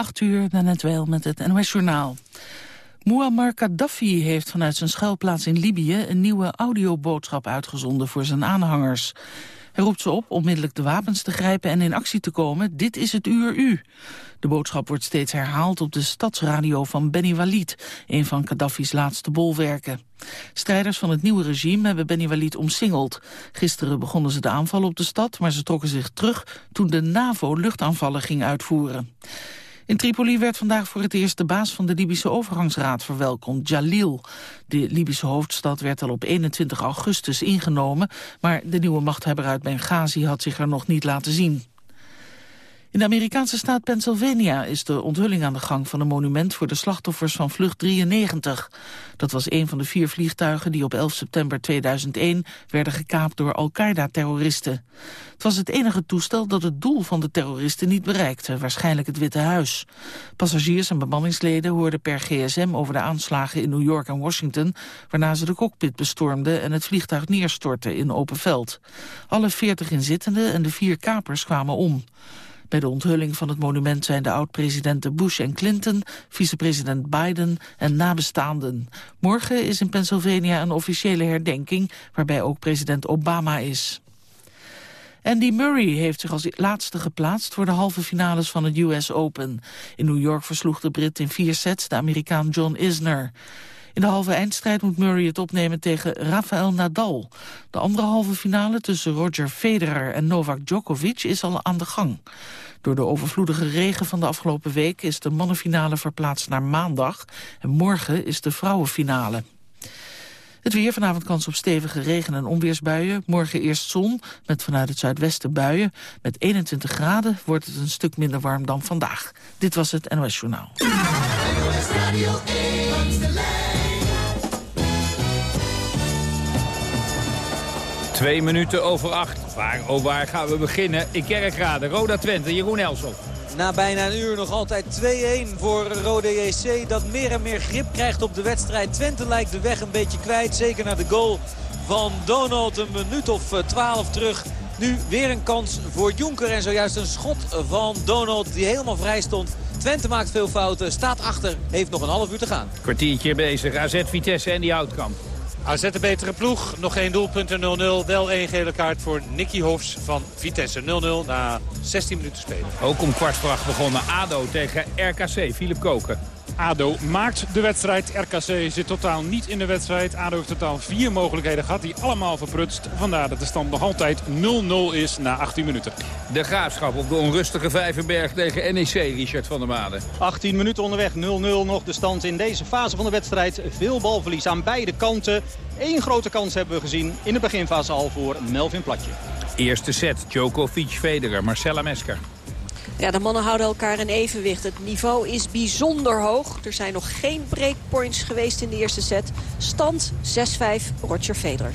8 uur, net wel met het NOS Journaal. Muammar Gaddafi heeft vanuit zijn schuilplaats in Libië... een nieuwe audioboodschap uitgezonden voor zijn aanhangers. Hij roept ze op onmiddellijk de wapens te grijpen en in actie te komen. Dit is het uur u. De boodschap wordt steeds herhaald op de stadsradio van Beni Walid... een van Gaddafi's laatste bolwerken. Strijders van het nieuwe regime hebben Beni Walid omsingeld. Gisteren begonnen ze de aanval op de stad, maar ze trokken zich terug... toen de NAVO luchtaanvallen ging uitvoeren. In Tripoli werd vandaag voor het eerst de baas van de Libische overgangsraad verwelkomd, Jalil. De Libische hoofdstad werd al op 21 augustus ingenomen, maar de nieuwe machthebber uit Benghazi had zich er nog niet laten zien. In de Amerikaanse staat Pennsylvania is de onthulling aan de gang van een monument voor de slachtoffers van vlucht 93. Dat was een van de vier vliegtuigen die op 11 september 2001 werden gekaapt door Al-Qaeda-terroristen. Het was het enige toestel dat het doel van de terroristen niet bereikte, waarschijnlijk het Witte Huis. Passagiers en bemanningsleden hoorden per gsm over de aanslagen in New York en Washington, waarna ze de cockpit bestormden en het vliegtuig neerstortten in open veld. Alle 40 inzittenden en de vier kapers kwamen om. Bij de onthulling van het monument zijn de oud-presidenten Bush en Clinton, vicepresident Biden en nabestaanden. Morgen is in Pennsylvania een officiële herdenking waarbij ook president Obama is. Andy Murray heeft zich als laatste geplaatst voor de halve finales van het US Open. In New York versloeg de Brit in vier sets de Amerikaan John Isner. In de halve eindstrijd moet Murray het opnemen tegen Rafael Nadal. De andere halve finale tussen Roger Federer en Novak Djokovic is al aan de gang. Door de overvloedige regen van de afgelopen week is de mannenfinale verplaatst naar maandag. En morgen is de vrouwenfinale. Het weer, vanavond kans op stevige regen- en onweersbuien. Morgen eerst zon, met vanuit het zuidwesten buien. Met 21 graden wordt het een stuk minder warm dan vandaag. Dit was het NOS Journaal. Twee minuten over acht. Waar, oh, waar gaan we beginnen? In Kerkrade, Roda Twente, Jeroen Elsof. Na bijna een uur nog altijd 2-1 voor Rode JC. Dat meer en meer grip krijgt op de wedstrijd. Twente lijkt de weg een beetje kwijt. Zeker naar de goal van Donald een minuut of 12 eh, terug. Nu weer een kans voor Jonker. En zojuist een schot van Donald die helemaal vrij stond. Twente maakt veel fouten, staat achter, heeft nog een half uur te gaan. Kwartiertje bezig, AZ Vitesse en die Houtkamp. AZ de betere ploeg. Nog geen doelpunten 0-0. Wel één gele kaart voor Nicky Hofs van Vitesse. 0-0 na 16 minuten spelen. Ook om kwart voor acht begonnen ADO tegen RKC. Philip Koken. ADO maakt de wedstrijd. RKC zit totaal niet in de wedstrijd. ADO heeft totaal vier mogelijkheden gehad die allemaal verprutst. Vandaar dat de stand nog altijd 0-0 is na 18 minuten. De Graafschap op de onrustige Vijverberg tegen NEC, Richard van der Maden. 18 minuten onderweg, 0-0 nog de stand in deze fase van de wedstrijd. Veel balverlies aan beide kanten. Eén grote kans hebben we gezien in de beginfase al voor Melvin Platje. Eerste set, Djokovic, Federer, Marcella Mesker. Ja, de mannen houden elkaar in evenwicht. Het niveau is bijzonder hoog. Er zijn nog geen breakpoints geweest in de eerste set. Stand 6-5, Roger Federer.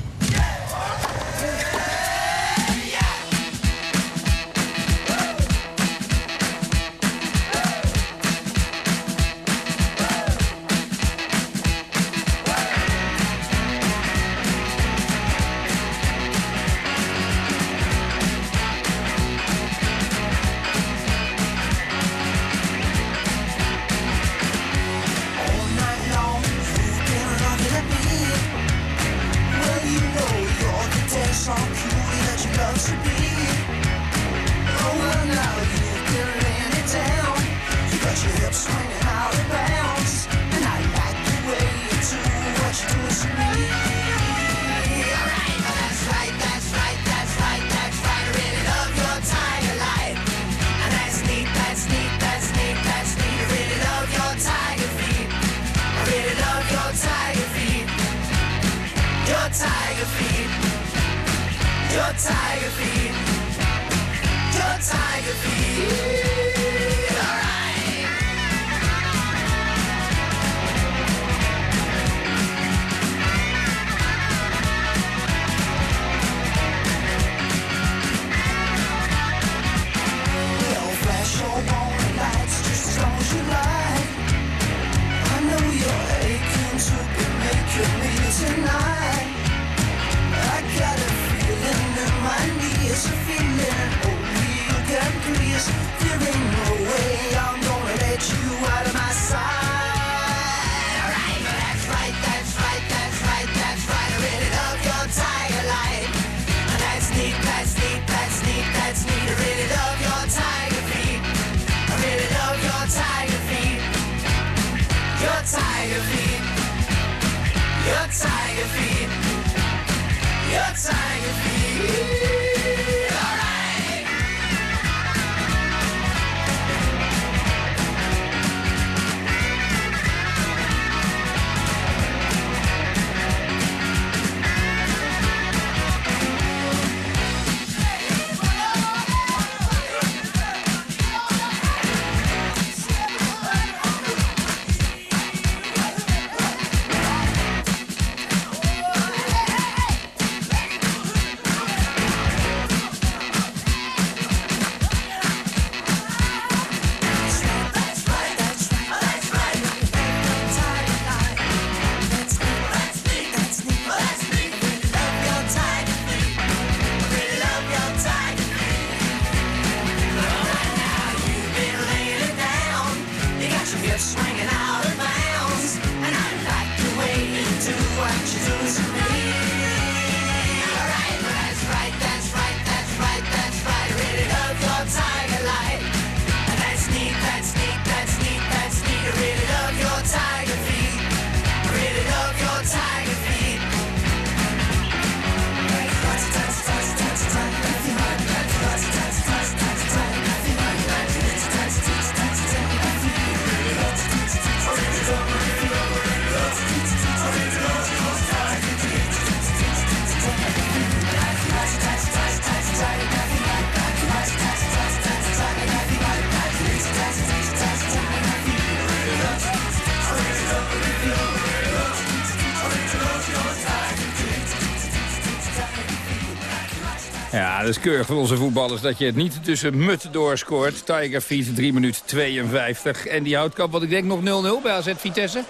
Dat is keurig van onze voetballers dat je het niet tussen mut doorscoort. Tiger Feet, 3 minuten 52. En die houtkamp, wat ik denk nog 0-0 bij AZ Vitesse.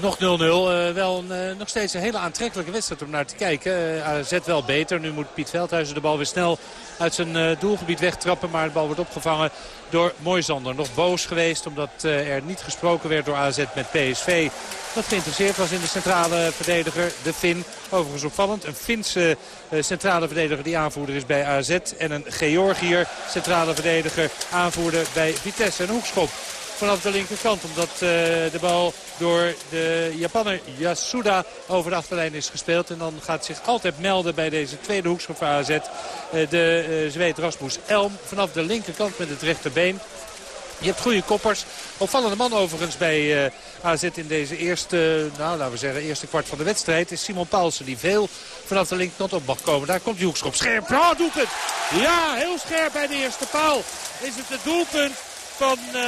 Nog 0-0. eh, wel een, eh, nog steeds een hele aantrekkelijke wedstrijd om naar te kijken. Eh, AZ wel beter. Nu moet Piet Veldhuizen de bal weer snel uit zijn eh, doelgebied wegtrappen. Maar de bal wordt opgevangen door Moisander. Nog boos geweest omdat eh, er niet gesproken werd door AZ met PSV. Wat geïnteresseerd was in de centrale verdediger, de Fin. Overigens opvallend. Een Finse eh, centrale verdediger die aanvoerder is bij AZ. En een Georgiër centrale verdediger aanvoerder bij Vitesse. Een hoekschop vanaf de linkerkant. Omdat eh, de bal door de Japanner Yasuda over de achterlijn is gespeeld. En dan gaat zich altijd melden bij deze tweede hoekschop AZ. eh, de uh, Zweed Rasmus Elm vanaf de linkerkant met het rechterbeen. Je hebt goede koppers. Opvallende man overigens bij uh, AZ in deze eerste, nou, laten we zeggen, eerste kwart van de wedstrijd. Is Simon Paulsen die veel vanaf de linkerkant op mag komen. Daar komt die hoekschop. Scherp. Ja, doelpunt. Ja, heel scherp bij de eerste paal. Is het het doelpunt van uh,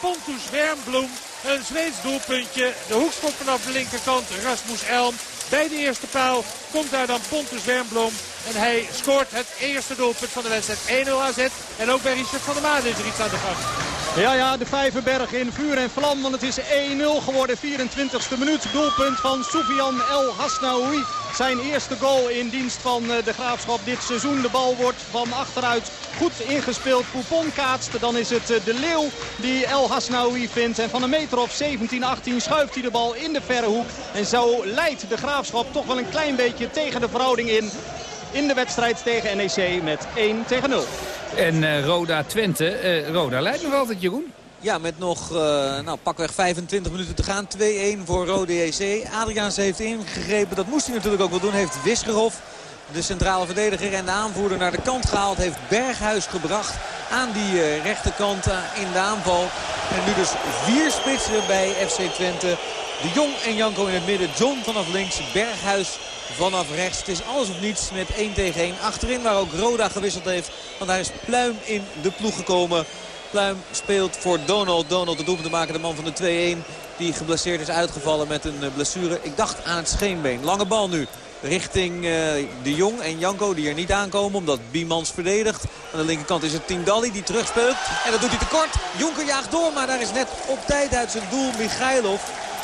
Pontus Wernbloem. Een Zweeds doelpuntje. De hoekschop vanaf de linkerkant. Rasmus Elm. Bij de eerste paal komt daar dan Pontus Wernbloem. En hij scoort het eerste doelpunt van de wedstrijd. 1-0 AZ. En ook bij Richard van der Maan is er iets aan de gang. Ja, ja, de Vijverberg in vuur en vlam, want het is 1-0 geworden. 24e minuut, doelpunt van Soufiane El Hasnaoui. Zijn eerste goal in dienst van de Graafschap dit seizoen. De bal wordt van achteruit goed ingespeeld. Poupon kaatst, dan is het de Leeuw die El Hasnaoui vindt. En van een meter of 17, 18 schuift hij de bal in de verre hoek. En zo leidt de Graafschap toch wel een klein beetje tegen de verhouding in. In de wedstrijd tegen NEC met 1 tegen 0. En uh, Roda Twente. Uh, Roda leidt nog altijd, Jeroen. Ja, met nog uh, nou, pakweg 25 minuten te gaan. 2-1 voor Rode JC. Adriaans heeft ingegrepen. Dat moest hij natuurlijk ook wel doen. Heeft Wisgerhof, de centrale verdediger en de aanvoerder, naar de kant gehaald. Heeft Berghuis gebracht aan die uh, rechterkant uh, in de aanval. En nu dus vier spitsen bij FC Twente. De Jong en Janko in het midden. John vanaf links. Berghuis vanaf rechts. Het is alles of niets met 1 tegen 1. Achterin waar ook Roda gewisseld heeft. Want daar is Pluim in de ploeg gekomen. Pluim speelt voor Donald. Donald de te maken, de man van de 2-1. Die geblesseerd is uitgevallen met een blessure. Ik dacht aan het scheenbeen. Lange bal nu richting uh, de Jong en Janko die er niet aankomen omdat Biemans verdedigt. Aan de linkerkant is het Tindalli die terugspeelt. En dat doet hij tekort. Jonker jaagt door, maar daar is net op tijd uit zijn doel Michailov.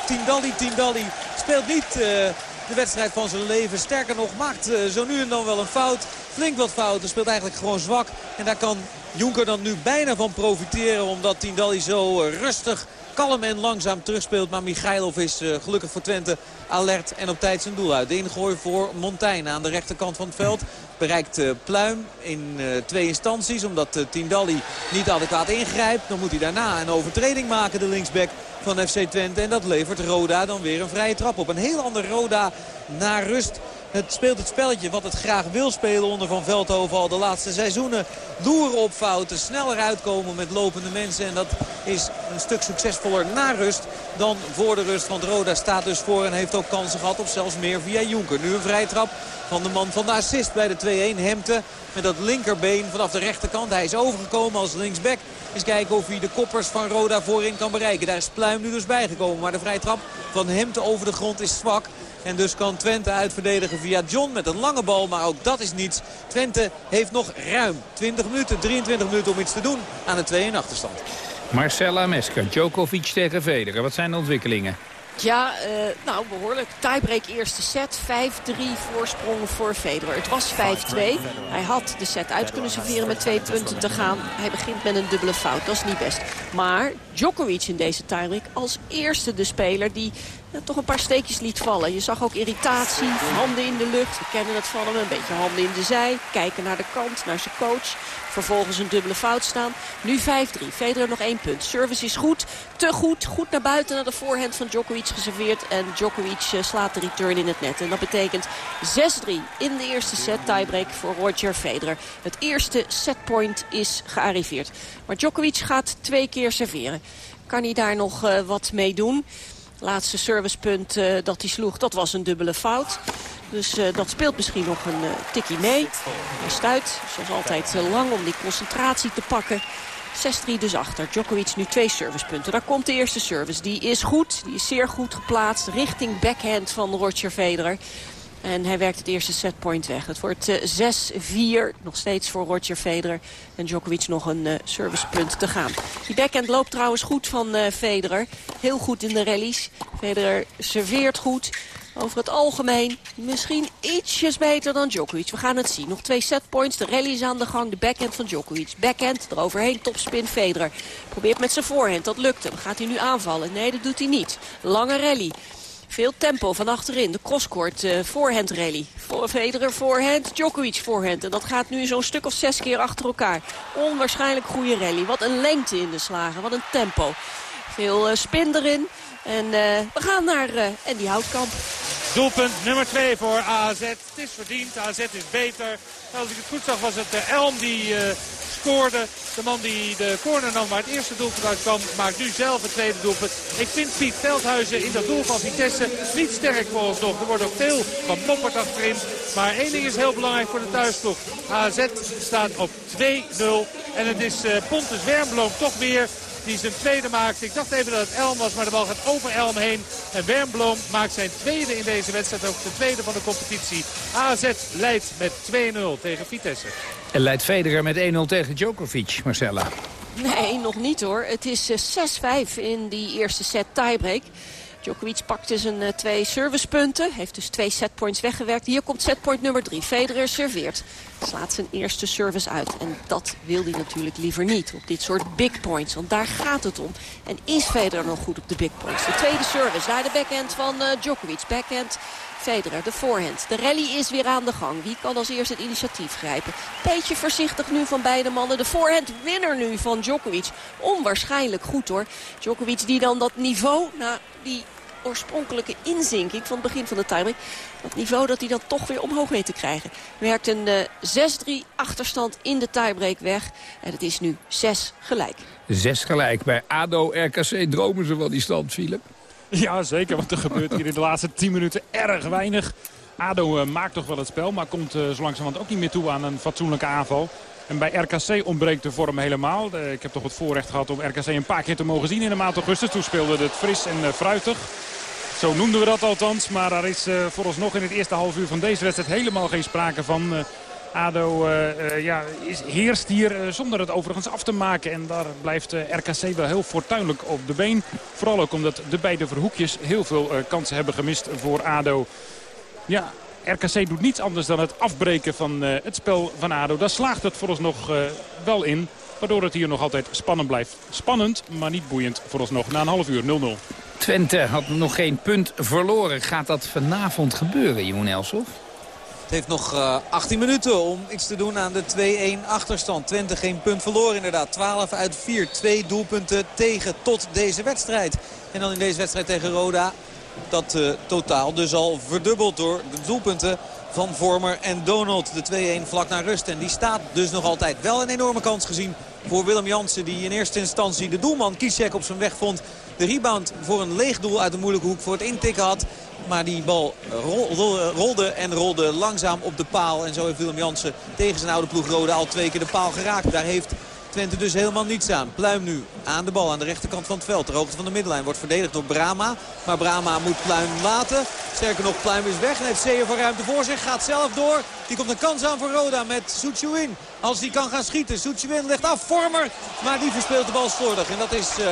Tindalli, Tindalli speelt niet... Uh, de wedstrijd van zijn leven. Sterker nog, maakt uh, zo nu en dan wel een fout. Flink wat fouten, speelt eigenlijk gewoon zwak. En daar kan Jonker dan nu bijna van profiteren. Omdat Tindalli zo eh, rustig, kalm en langzaam terugspeelt. Maar Michailov is eh, gelukkig voor Twente alert en op tijd zijn doel uit. De ingooi voor Montaigne aan de rechterkant van het veld. Bereikt eh, Pluim in eh, twee instanties. Omdat Tindalli niet adequaat ingrijpt. Dan moet hij daarna een overtreding maken, de linksback van FC Twente. En dat levert Roda dan weer een vrije trap op. Een heel ander Roda na rust. Het speelt het spelletje wat het graag wil spelen onder Van Veldhoven al de laatste seizoenen. Loeren op fouten, sneller uitkomen met lopende mensen. En dat is een stuk succesvoller na rust dan voor de rust. Want Roda staat dus voor en heeft ook kansen gehad op zelfs meer via Jonker. Nu een vrije trap van de man van de assist bij de 2-1. Hemte met dat linkerbeen vanaf de rechterkant. Hij is overgekomen als linksback. Eens kijken of hij de koppers van Roda voorin kan bereiken. Daar is Pluim nu dus bijgekomen. Maar de vrije trap van Hemte over de grond is zwak. En dus kan Twente uitverdedigen via John met een lange bal. Maar ook dat is niets. Twente heeft nog ruim 20 minuten, 23 minuten om iets te doen aan de 2-1 achterstand. Marcella Mesker, Djokovic tegen Federer. Wat zijn de ontwikkelingen? Ja, uh, nou behoorlijk. Tiebreak eerste set. 5-3 voorsprong voor Federer. Het was 5-2. Hij had de set uit kunnen serveren met twee punten te gaan. Hij begint met een dubbele fout. Dat is niet best. Maar Djokovic in deze tiebreak als eerste de speler die toch een paar steekjes liet vallen. Je zag ook irritatie, handen in de lucht. We kennen het van hem, een beetje handen in de zij. Kijken naar de kant, naar zijn coach. Vervolgens een dubbele fout staan. Nu 5-3. Federer nog één punt. Service is goed, te goed. Goed naar buiten naar de voorhand van Djokovic geserveerd. En Djokovic slaat de return in het net. En dat betekent 6-3 in de eerste set. Tiebreak voor Roger Federer. Het eerste setpoint is gearriveerd. Maar Djokovic gaat twee keer serveren. Kan hij daar nog uh, wat mee doen? Laatste servicepunt uh, dat hij sloeg, dat was een dubbele fout. Dus uh, dat speelt misschien nog een uh, tikkie mee. Hij stuit, zoals altijd, lang om die concentratie te pakken. 6-3 dus achter. Djokovic nu twee servicepunten. Daar komt de eerste service. Die is goed, die is zeer goed geplaatst. Richting backhand van Roger Federer. En hij werkt het eerste setpoint weg. Het wordt uh, 6-4, nog steeds voor Roger Federer. En Djokovic nog een uh, servicepunt te gaan. Die backhand loopt trouwens goed van uh, Federer. Heel goed in de rallies. Federer serveert goed. Over het algemeen misschien ietsjes beter dan Djokovic. We gaan het zien. Nog twee setpoints. De rally is aan de gang. De backhand van Djokovic. Backhand eroverheen. Topspin Federer. Probeert met zijn voorhand. Dat lukt hem. Gaat hij nu aanvallen? Nee, dat doet hij niet. Lange rally. Veel tempo van achterin. De crosscourt uh, voorhand rally. Voor Federer voorhand, Djokovic voorhand. En dat gaat nu zo'n stuk of zes keer achter elkaar. Onwaarschijnlijk goede rally. Wat een lengte in de slagen. Wat een tempo. Veel uh, spin erin. En uh, we gaan naar Andy Houtkamp. Doelpunt nummer 2 voor AZ. Het is verdiend. AZ is beter. Als ik het goed zag was het Elm die De man die de corner nam waar het eerste doelpunt uit kwam, maakt nu zelf het tweede doelpunt. Ik vind Piet Veldhuizen in dat doel van Vitesse niet sterk voor ons nog. Er wordt ook veel van Poppert achterin. Maar één ding is heel belangrijk voor de thuisploeg. AZ staat op 2-0. En het is uh, Pontus Wernbloem toch weer die zijn tweede maakt. Ik dacht even dat het Elm was, maar de bal gaat over Elm heen. En Wernbloem maakt zijn tweede in deze wedstrijd, ook de tweede van de competitie. AZ leidt met 2-0 tegen Vitesse. En leidt Federer met 1-0 tegen Djokovic, Marcella. Nee, nog niet hoor. Het is 6-5 in die eerste set tiebreak. Djokovic pakte zijn uh, twee servicepunten. Heeft dus twee setpoints weggewerkt. Hier komt setpoint nummer drie. Federer serveert. Slaat zijn eerste service uit. En dat wil hij natuurlijk liever niet. Op dit soort big points. Want daar gaat het om. En is Federer nog goed op de big points? De tweede service. Daar de backhand van uh, Djokovic. Backhand Federer, de voorhand. De rally is weer aan de gang. Wie kan als eerste het initiatief grijpen? Beetje voorzichtig nu van beide mannen. De voorhand winner nu van Djokovic. Onwaarschijnlijk goed hoor. Djokovic die dan dat niveau, na die oorspronkelijke inzinking van het begin van de timing. Dat niveau dat hij dan toch weer omhoog weet te krijgen. Werkt een uh, 6-3 achterstand in de tiebreak weg. En het is nu 6 gelijk. 6 gelijk. Bij ADO-RKC dromen ze van die stand, Philip. Ja, zeker. Want er gebeurt hier in de laatste 10 minuten erg weinig. ADO uh, maakt toch wel het spel, maar komt uh, zo langzamerhand ook niet meer toe aan een fatsoenlijke aanval. En bij RKC ontbreekt de vorm helemaal. Ik heb toch het voorrecht gehad om RKC een paar keer te mogen zien in de maand augustus. Toen speelde het fris en fruitig. Zo noemden we dat althans. Maar daar is vooralsnog in het eerste half uur van deze wedstrijd helemaal geen sprake van. ADO uh, uh, ja, is, heerst hier zonder het overigens af te maken. En daar blijft RKC wel heel fortuinlijk op de been. Vooral ook omdat de beide verhoekjes heel veel kansen hebben gemist voor ADO. Ja, RKC doet niets anders dan het afbreken van het spel van ADO. Daar slaagt het vooralsnog wel in. Waardoor het hier nog altijd spannend blijft. Spannend, maar niet boeiend vooralsnog. Na een half uur 0-0. Twente had nog geen punt verloren. Gaat dat vanavond gebeuren, Jeroen Elsof? Het heeft nog uh, 18 minuten om iets te doen aan de 2-1 achterstand. Twente geen punt verloren inderdaad. 12 uit 4. Twee doelpunten tegen tot deze wedstrijd. En dan in deze wedstrijd tegen Roda. Dat uh, totaal dus al verdubbeld door de doelpunten van Vormer en Donald. De 2-1 vlak naar rust. En die staat dus nog altijd wel een enorme kans gezien voor Willem Jansen. Die in eerste instantie de doelman Kiesek op zijn weg vond. De rebound voor een leeg doel uit de moeilijke hoek voor het intikken had. Maar die bal rolde en rolde langzaam op de paal. En zo heeft Willem Jansen tegen zijn oude ploeg Rode al twee keer de paal geraakt. Daar heeft Twente dus helemaal niets aan. Pluim nu aan de bal aan de rechterkant van het veld. De hoogte van de middenlijn wordt verdedigd door Brama. Maar Brama moet Pluim laten. Sterker nog, Pluim is weg en heeft Seer van ruimte voor zich. Gaat zelf door. Die komt een kans aan voor Roda met Soetjewin. Als die kan gaan schieten. Soetjewin legt af. Vormer. Maar die verspeelt de bal slordig. En dat is uh,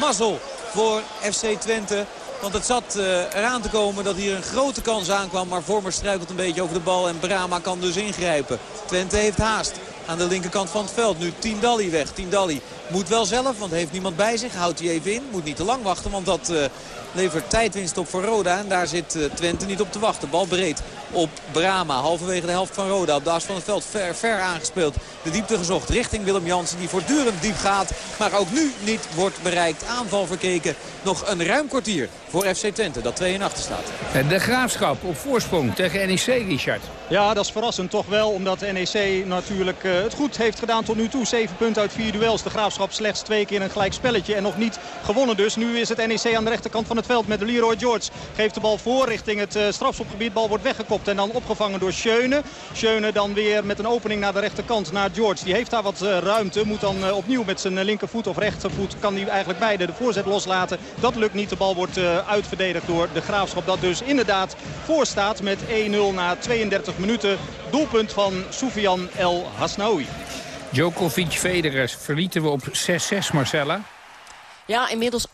mazzel voor FC Twente. Want het zat uh, eraan te komen dat hier een grote kans aankwam. Maar Vormer struikelt een beetje over de bal. En Brama kan dus ingrijpen. Twente heeft haast aan de linkerkant van het veld. Nu Tindalli weg. Tindalli moet wel zelf, want heeft niemand bij zich. Houdt hij even in. Moet niet te lang wachten, want dat uh, levert tijdwinst op voor Roda. En daar zit uh, Twente niet op te wachten. Bal breed op Brama. Halverwege de helft van Roda. Op de as van het veld ver, ver aangespeeld. De diepte gezocht richting Willem Jansen. Die voortdurend diep gaat. Maar ook nu niet wordt bereikt. Aanval verkeken. Nog een ruim kwartier voor FC Twente. Dat 2 in achter staat. De Graafschap op voorsprong tegen NEC, Richard. Ja, dat is verrassend toch wel. Omdat NEC natuurlijk uh, het goed heeft gedaan tot nu toe. 7 punten uit 4 duels. De Graafschap slechts twee keer een gelijk spelletje. En nog niet gewonnen dus. Nu is het NEC aan de rechterkant van het veld met Leroy George. Geeft de bal voor richting het uh, strafschopgebied. Bal wordt weggekopt en dan opgevangen door Schöne. Schöne dan weer met een opening naar de rechterkant naar George. Die heeft daar wat uh, ruimte. Moet dan uh, opnieuw met zijn linkervoet of rechtervoet. Kan hij eigenlijk beide de voorzet loslaten. Dat lukt niet. De bal wordt uitverdedigd door de Graafschap. Dat dus inderdaad voor staat met 1-0 na 32 minuten. Doelpunt van Soufian El Hasnaoui. Djokovic Federer verlieten we op 6-6 Marcella. Ja, inmiddels 8-7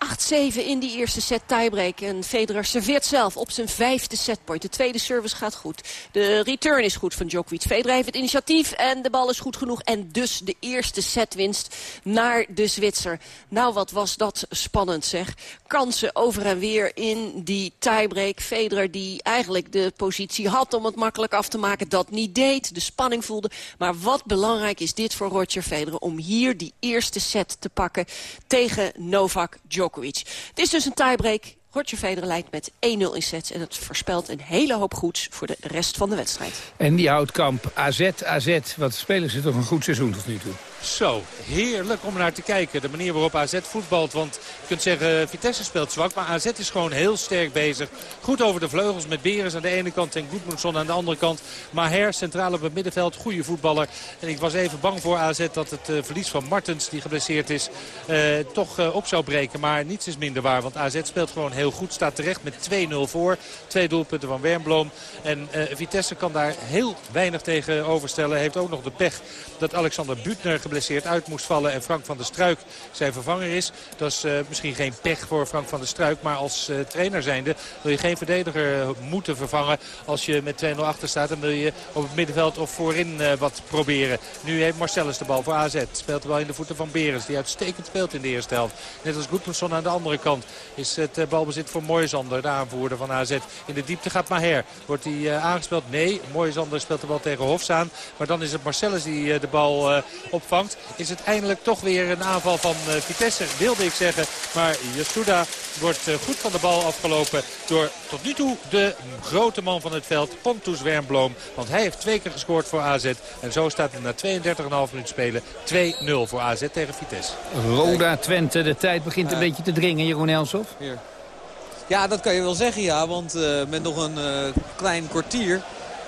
in die eerste set tiebreak. En Federer serveert zelf op zijn vijfde setpoint. De tweede service gaat goed. De return is goed van Djokovic. Federer heeft het initiatief en de bal is goed genoeg. En dus de eerste setwinst naar de Zwitser. Nou, wat was dat spannend zeg. Kansen over en weer in die tiebreak. Federer die eigenlijk de positie had om het makkelijk af te maken. Dat niet deed, de spanning voelde. Maar wat belangrijk is dit voor Roger Federer. Om hier die eerste set te pakken tegen Novak Djokovic. Het is dus een tiebreak. Roger Federer leidt met 1-0 in sets. En het voorspelt een hele hoop goeds voor de rest van de wedstrijd. En die houtkamp AZ, AZ. Wat spelen ze toch een goed seizoen tot nu toe? Zo, heerlijk om naar te kijken. De manier waarop AZ voetbalt. Want je kunt zeggen, Vitesse speelt zwak. Maar AZ is gewoon heel sterk bezig. Goed over de vleugels met Beres aan de ene kant en Goedmundsson aan de andere kant. Maher centraal op het middenveld, goede voetballer. En ik was even bang voor AZ dat het uh, verlies van Martens, die geblesseerd is, uh, toch op zou breken. Maar niets is minder waar, want AZ speelt gewoon heel goed. Staat terecht met 2-0 voor. Twee doelpunten van Wernbloem. En Vitesse kan daar heel weinig tegen overstellen. Heeft ook nog de pech dat Alexander Butner geblesseerd uit moest vallen. En Frank van der Struik zijn vervanger is. Dat is uh, misschien geen pech voor Frank van der Struik. Maar als uh, trainer zijnde wil je geen verdediger moeten vervangen. Als je met 2-0 achter staat. Dan wil je op het middenveld of voorin wat proberen. Nu heeft Marcellus de bal voor AZ. Speelt wel in de voeten van Berens. Die uitstekend speelt in de eerste helft. Net als Goedmundsson aan de andere kant. Is het balbezit voor Moisander. De aanvoerder van AZ. In de diepte gaat Maher. Wordt hij aangespeeld? Nee. Moisander speelt de bal tegen Hofs aan. Maar dan is het Marcellus die de bal opvangt is het eindelijk toch weer een aanval van uh, Vitesse, wilde ik zeggen. Maar Yasuda wordt uh, goed van de bal afgelopen door tot nu toe de grote man van het veld, Pontus Wernbloem. Want hij heeft twee keer gescoord voor AZ. En zo staat het na 32,5 minuten spelen 2-0 voor AZ tegen Vitesse. Roda Twente, de tijd begint een uh, beetje te dringen, Jeroen Elsof. Hier. Ja, dat kan je wel zeggen, ja. Want met nog een klein kwartier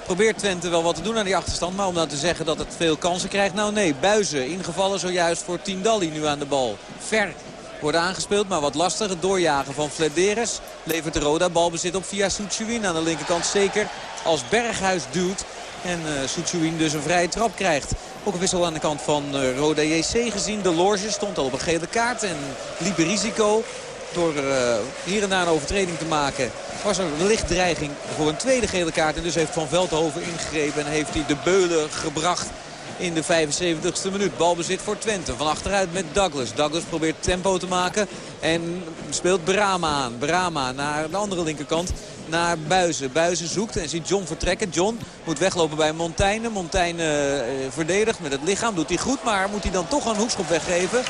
probeert Twente wel wat te doen aan die achterstand. Maar om nou te zeggen dat het veel kansen krijgt, nou nee. Buizen ingevallen zojuist voor Tindalli nu aan de bal. Ver wordt aangespeeld, maar wat lastig. Het doorjagen van Flederes levert de Roda balbezit op via Soetjewin. Aan de linkerkant zeker als Berghuis duwt. En uh, dus een vrije trap krijgt. Ook een wissel aan de kant van uh, Roda JC gezien. De Loge stond al op een gele kaart en liep risico door uh, hier en daar een overtreding te maken was er wellicht dreiging voor een tweede gele kaart. En dus heeft Van Veldhoven ingegrepen en heeft hij de beulen gebracht in de 75ste minuut. Balbezit voor Twente. Van achteruit met Douglas. Douglas probeert tempo te maken en speelt Brama aan. Brama naar de andere linkerkant naar Buizen. Buizen zoekt en ziet John vertrekken. John moet weglopen bij Montaigne. Montaigne uh, verdedigt met het lichaam. Doet hij goed, maar moet hij dan toch een hoekschop weggeven?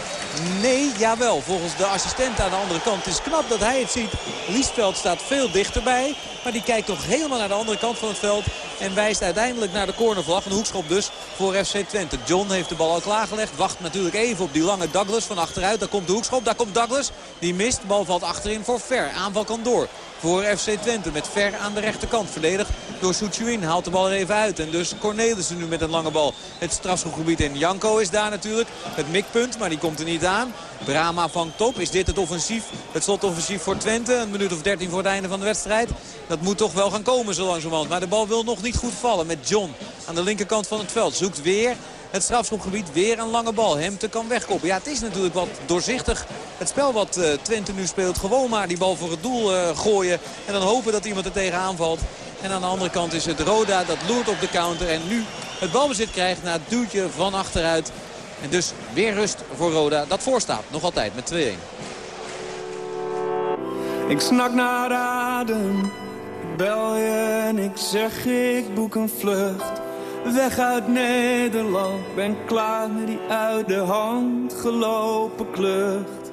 Nee, jawel. Volgens de assistent aan de andere kant. Het is knap dat hij het ziet. Liesveld staat veel dichterbij. Maar die kijkt toch helemaal naar de andere kant van het veld. En wijst uiteindelijk naar de cornervlag. Een hoekschop dus voor FC Twente. John heeft de bal al klaargelegd. Wacht natuurlijk even op die lange Douglas van achteruit. Daar komt de hoekschop. Daar komt Douglas. Die mist. Bal valt achterin voor Ver. Aanval kan door voor FC Twente. Met Ver aan de rechterkant. Verdedigd door Soetjuin. Haalt de bal er even uit. En dus Cornelissen nu met een lange bal het strafschopgebied in. Janko is daar natuurlijk. Het mikpunt, maar die komt er niet aan. Brama vangt top. Is dit het offensief? Het slotoffensief voor Twente. Een minuut of 13 voor het einde van de wedstrijd. Dat moet toch wel gaan komen zo langzamerhand. Maar de bal wil nog niet goed vallen met John aan de linkerkant van het veld. Zoekt weer het strafschopgebied. Weer een lange bal. Hemte kan wegkoppen. Ja, het is natuurlijk wat doorzichtig. Het spel wat uh, Twente nu speelt. Gewoon maar die bal voor het doel uh, gooien. En dan hopen dat iemand er tegenaan valt. En aan de andere kant is het Roda dat loert op de counter. En nu het balbezit krijgt na het duwtje van achteruit. En dus weer rust voor Roda. Dat voorstaat nog altijd met 2-1. Ik snak naar adem. Ik bel je en ik zeg ik boek een vlucht. Weg uit Nederland, ben klaar met die uit de hand gelopen klucht.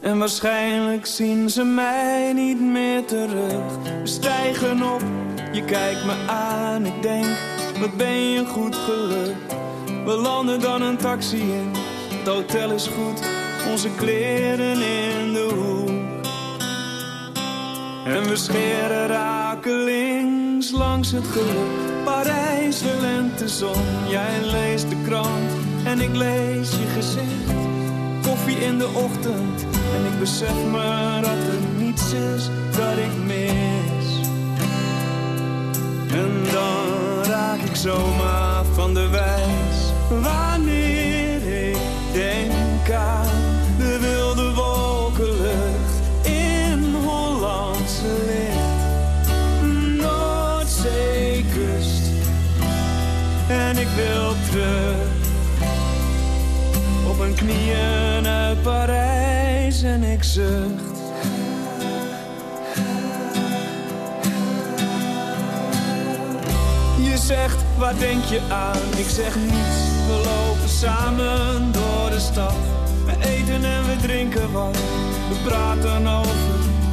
En waarschijnlijk zien ze mij niet meer terug. We stijgen op, je kijkt me aan, ik denk, wat ben je goed gelukt. We landen dan een taxi in, het hotel is goed, onze kleren in de hoek. En we scheren rakelings langs het geluk. Parijs, de lentezon, jij leest de krant en ik lees je gezicht. Koffie in de ochtend en ik besef me dat er niets is dat ik mis. En dan raak ik zomaar van de wijs. Wanneer ik denk wil terug op mijn knieën uit Parijs en ik zucht. Je zegt, waar denk je aan? Ik zeg niets, we lopen samen door de stad. We eten en we drinken wat, we praten over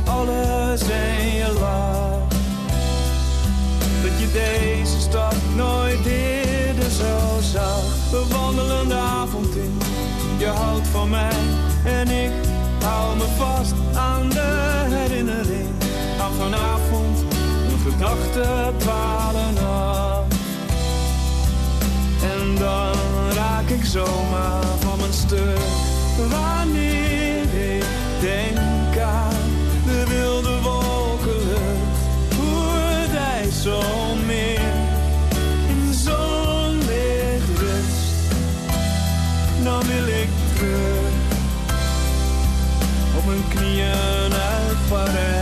alles en je lacht. Dat je deze stad nooit zo zag. We wandelen de avond in, je houdt van mij en ik hou me vast aan de herinnering. Aan vanavond, een gedachte dwalen af. En dan raak ik zomaar van mijn stuk. Wanneer ik denk aan de wilde wolkenlucht. Hoe het IJsselmeer uit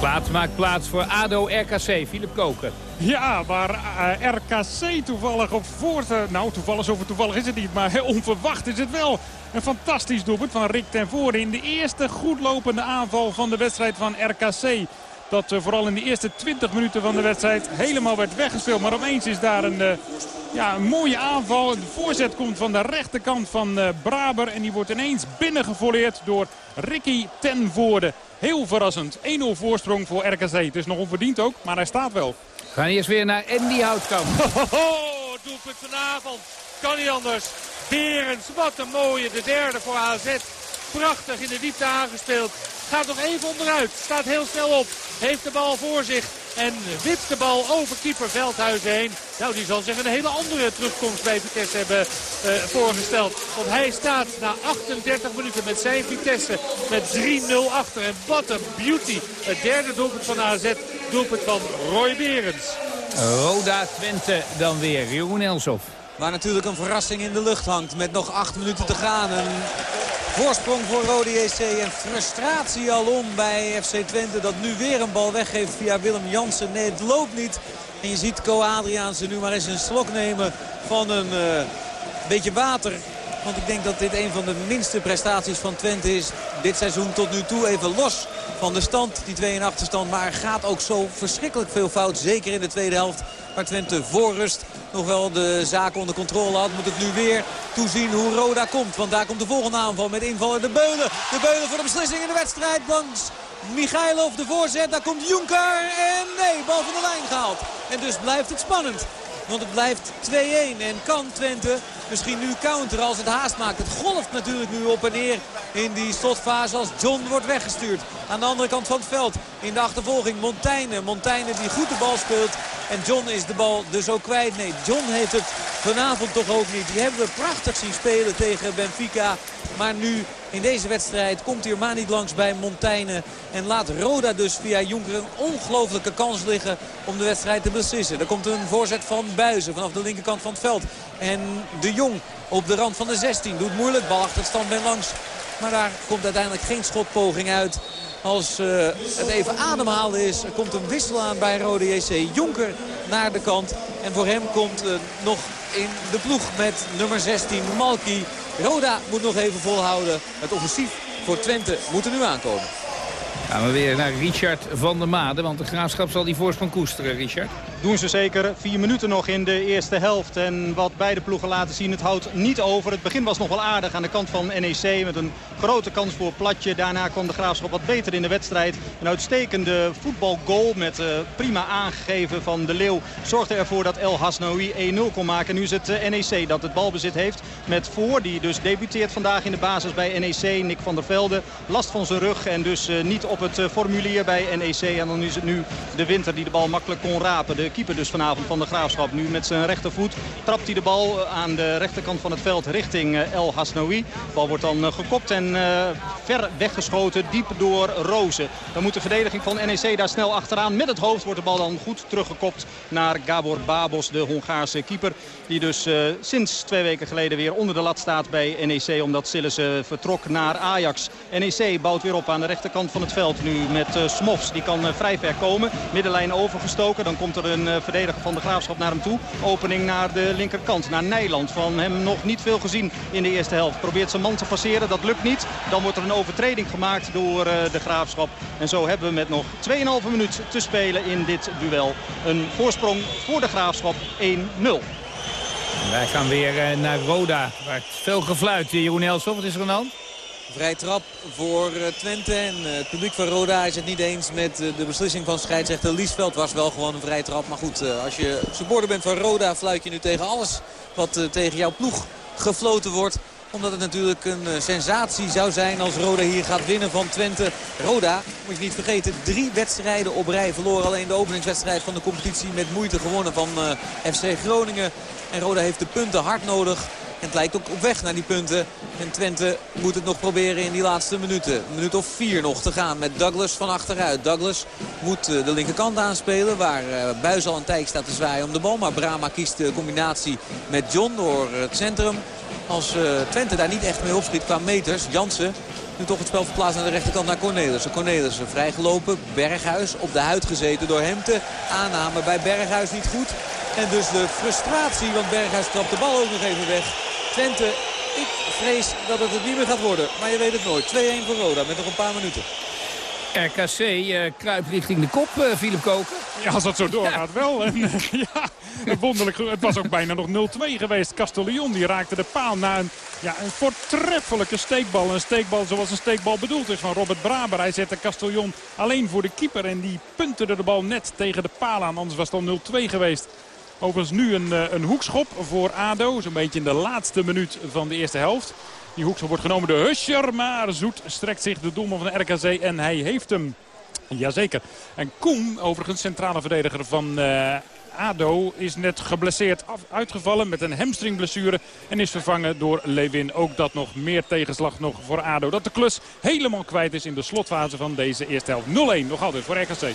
Plaats maakt plaats voor ADO RKC. Philip Koken. Ja, waar eh, RKC toevallig op voorte... Nou, toevallig over toevallig is het niet, maar heel onverwacht is het wel. Een fantastisch doelpunt van Rick ten Voorde in de eerste goedlopende aanval van de wedstrijd van RKC. Dat eh, vooral in de eerste 20 minuten van de wedstrijd helemaal werd weggespeeld. Maar opeens is daar een, eh, ja, een mooie aanval. De voorzet komt van de rechterkant van Braber. En die wordt ineens binnengevoleerd door Ricky ten Voorde. Heel verrassend. 1-0 voorsprong voor RKC. Het is nog onverdiend ook, maar hij staat wel. We gaan eerst weer naar Andy Houtkamp. Hoho, doelpunt vanavond. Kan niet anders. Berends, wat een mooie. De derde voor AZ. Prachtig in de diepte aangespeeld. Gaat nog even onderuit. Staat heel snel op. Heeft de bal voor zich. En wipt de bal over keeper Veldhuizen heen. Nou, die zal zich een hele andere terugkomst bij Vitesse hebben eh, voorgesteld. Want hij staat na 38 minuten met zijn Vitesse met 3-0 achter. En wat een beauty. Het derde doelpunt van AZ. Doelpunt van Roy Berends. Roda Twente dan weer. Jeroen. Waar natuurlijk een verrassing in de lucht hangt met nog acht minuten te gaan. Een voorsprong voor Rode JC en frustratie alom bij FC Twente dat nu weer een bal weggeeft via Willem Jansen. Nee, het loopt niet. En je ziet Co Adriaanse nu maar eens een slok nemen van een uh, beetje water. Want ik denk dat dit een van de minste prestaties van Twente is dit seizoen tot nu toe. Even los van de stand, die 2 in achterstand. Maar gaat ook zo verschrikkelijk veel fout. Zeker in de tweede helft waar Twente voor rust nog wel de zaken onder controle had. Moet het nu weer toezien hoe Roda komt. Want daar komt de volgende aanval met invaller de Beulen. De Beulen voor de beslissing in de wedstrijd. Langs Michailov de voorzet. Daar komt Juncker. En nee, bal van de lijn gehaald. En dus blijft het spannend. Want het blijft 2-1 en kan Twente misschien nu counteren als het haast maakt. Het golft natuurlijk nu op en neer in die slotfase als John wordt weggestuurd. Aan de andere kant van het veld in de achtervolging Montaigne. Montaigne die goed de bal speelt en John is de bal dus ook kwijt. Nee, John heeft het vanavond toch ook niet. Die hebben we prachtig zien spelen tegen Benfica. Maar nu in deze wedstrijd komt hij er maar niet langs bij Montaigne. En laat Roda dus via Jonker een ongelofelijke kans liggen om de wedstrijd te beslissen. Er komt een voorzet van Buizen vanaf de linkerkant van het veld. En de Jong op de rand van de 16 doet moeilijk. Bal achter het standbeen langs. Maar daar komt uiteindelijk geen schotpoging uit. Als uh, het even ademhalen is, komt een wissel aan bij Rode JC. Jonker naar de kant. En voor hem komt nog in de ploeg met nummer 16 Malki. Roda moet nog even volhouden. Het offensief voor Twente moet er nu aankomen. Gaan we weer naar Richard van der Made. Want de Graafschap zal die voorsprong koesteren, Richard. Doen ze zeker. Vier minuten nog in de eerste helft. En wat beide ploegen laten zien, het houdt niet over. Het begin was nog wel aardig aan de kant van NEC. Met een grote kans voor Platje. Daarna kwam de Graafschap wat beter in de wedstrijd. Een uitstekende voetbalgoal met uh, prima aangegeven van de Leeuw. Zorgde ervoor dat El Hasnaoui 1-0 kon maken. Nu is het uh, NEC dat het balbezit heeft. Met Voor, die dus debuteert vandaag in de basis bij NEC. Nick van der Velde. Last van zijn rug en dus uh, niet op het formulier bij NEC. En dan is het nu de Winter die de bal makkelijk kon rapen. Keeper dus vanavond van de Graafschap. Nu met zijn rechtervoet trapt hij de bal aan de rechterkant van het veld richting El Hasnaoui. De bal wordt dan gekopt en ver weggeschoten, diep door Rozen. Dan moet de verdediging van NEC daar snel achteraan. Met het hoofd wordt de bal dan goed teruggekopt naar Gabor Babos, de Hongaarse keeper. Die dus sinds twee weken geleden weer onder de lat staat bij NEC. Omdat Sillissen vertrok naar Ajax. NEC bouwt weer op aan de rechterkant van het veld. Nu met Smofs. Die kan vrij ver komen. Middenlijn overgestoken. Dan komt er een verdediger van de Graafschap naar hem toe. Opening naar de linkerkant, naar Nijland. Van hem nog niet veel gezien in de eerste helft. Probeert zijn man te passeren, dat lukt niet. Dan wordt er een overtreding gemaakt door uh, de Graafschap. En zo hebben we met nog 2,5 minuut te spelen in dit duel. Een voorsprong voor de Graafschap 1-0. Wij gaan weer uh, naar Roda, waar veel gefluit. Jeroen Elsof, wat is er aan? Vrij trap voor Twente en het publiek van Roda is het niet eens met de beslissing van scheidsrechter Liesveld. Was wel gewoon een vrij trap. Maar goed, als je supporter bent van Roda fluit je nu tegen alles wat tegen jouw ploeg gefloten wordt omdat het natuurlijk een sensatie zou zijn als Roda hier gaat winnen van Twente. Roda, moet je niet vergeten, drie wedstrijden op rij verloren. Alleen de openingswedstrijd van de competitie met moeite gewonnen van FC Groningen. En Roda heeft de punten hard nodig. En het lijkt ook op weg naar die punten. En Twente moet het nog proberen in die laatste minuten. Een minuut of vier nog te gaan met Douglas van achteruit. Douglas moet de linkerkant aanspelen waar Buis al een tijd staat te zwaaien om de bal. Maar Brama kiest de combinatie met John door het centrum. Als uh, Twente daar niet echt mee opschiet qua meters. Jansen nu toch het spel verplaatst aan de rechterkant naar Cornelissen. Cornelissen vrijgelopen. Berghuis op de huid gezeten door Hemte. Aanname bij Berghuis niet goed. En dus de frustratie, want Berghuis trapt de bal ook nog even weg. Twente, ik vrees dat het het niet meer gaat worden. Maar je weet het nooit. 2-1 voor Roda met nog een paar minuten. RKC uh, kruipt richting de kop, uh, Philip Koken. Ja, als dat zo doorgaat ja. wel. En, uh, ja, wonderlijk. Het was ook bijna nog 0-2 geweest. Castellion die raakte de paal na een, ja, een voortreffelijke steekbal. Een steekbal zoals een steekbal bedoeld is van Robert Braber. Hij zette Castellion alleen voor de keeper. En die punterde de bal net tegen de paal aan. Anders was het al 0-2 geweest. Overigens nu een, een hoekschop voor ADO. Zo'n beetje in de laatste minuut van de eerste helft. Die hoekschop wordt genomen door Huscher. Maar Zoet strekt zich de doelman van de RKC en hij heeft hem. Jazeker. En Koen, overigens centrale verdediger van uh, ADO is net geblesseerd uitgevallen met een hamstringblessure. En is vervangen door Lewin. Ook dat nog meer tegenslag nog voor ADO. Dat de klus helemaal kwijt is in de slotfase van deze eerste helft. 0-1 nog altijd voor RKC.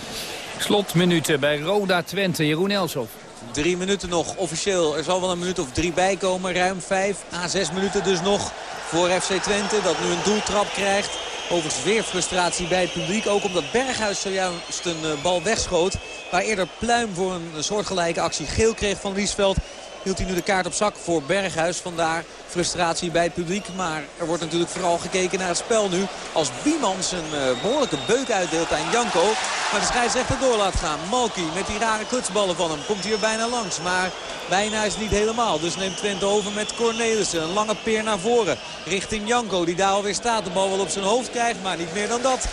Slotminuten bij Roda Twente. Jeroen Elshoff. Drie minuten nog officieel. Er zal wel een minuut of drie bij komen. Ruim vijf à zes minuten dus nog voor FC Twente. Dat nu een doeltrap krijgt. Overigens weer frustratie bij het publiek. Ook omdat Berghuis zojuist een eh, bal wegschoot. Waar eerder Pluim voor een soortgelijke actie geel kreeg van Liesveld hield hij nu de kaart op zak voor Berghuis. Vandaar frustratie bij het publiek. Maar er wordt natuurlijk vooral gekeken naar het spel nu. Als Biemans een uh, behoorlijke beuk uitdeelt aan Janko. Maar de scheidsrechter door laat gaan. Malky met die rare klutsballen van hem. Komt hier bijna langs. Maar bijna is niet helemaal. Dus neemt Twente over met Cornelissen. Een lange peer naar voren. Richting Janko die daar alweer staat. De bal wel op zijn hoofd krijgt. Maar niet meer dan dat.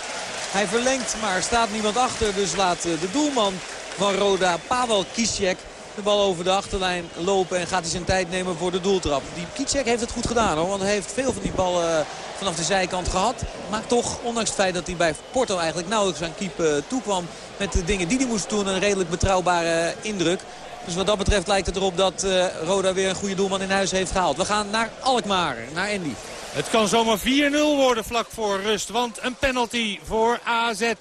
Hij verlengt, maar staat niemand achter. Dus laat eh, de doelman van Roda, Pavel Kisiek, de bal over de achterlijn lopen en gaat hij zijn tijd nemen voor de doeltrap. Die Kicek heeft het goed gedaan hoor, want hij heeft veel van die ballen eh, vanaf de zijkant gehad. Maar toch, ondanks het feit dat hij bij Porto eigenlijk nauwelijks aan keep uh, toekwam met de dingen die hij moest doen, een redelijk betrouwbare indruk. Dus wat dat betreft lijkt het erop dat Roda weer een goede doelman in huis heeft gehaald. We gaan naar Alkmaar, naar Andy. Het kan zomaar 4-0 worden vlak voor rust, want een penalty voor AZ.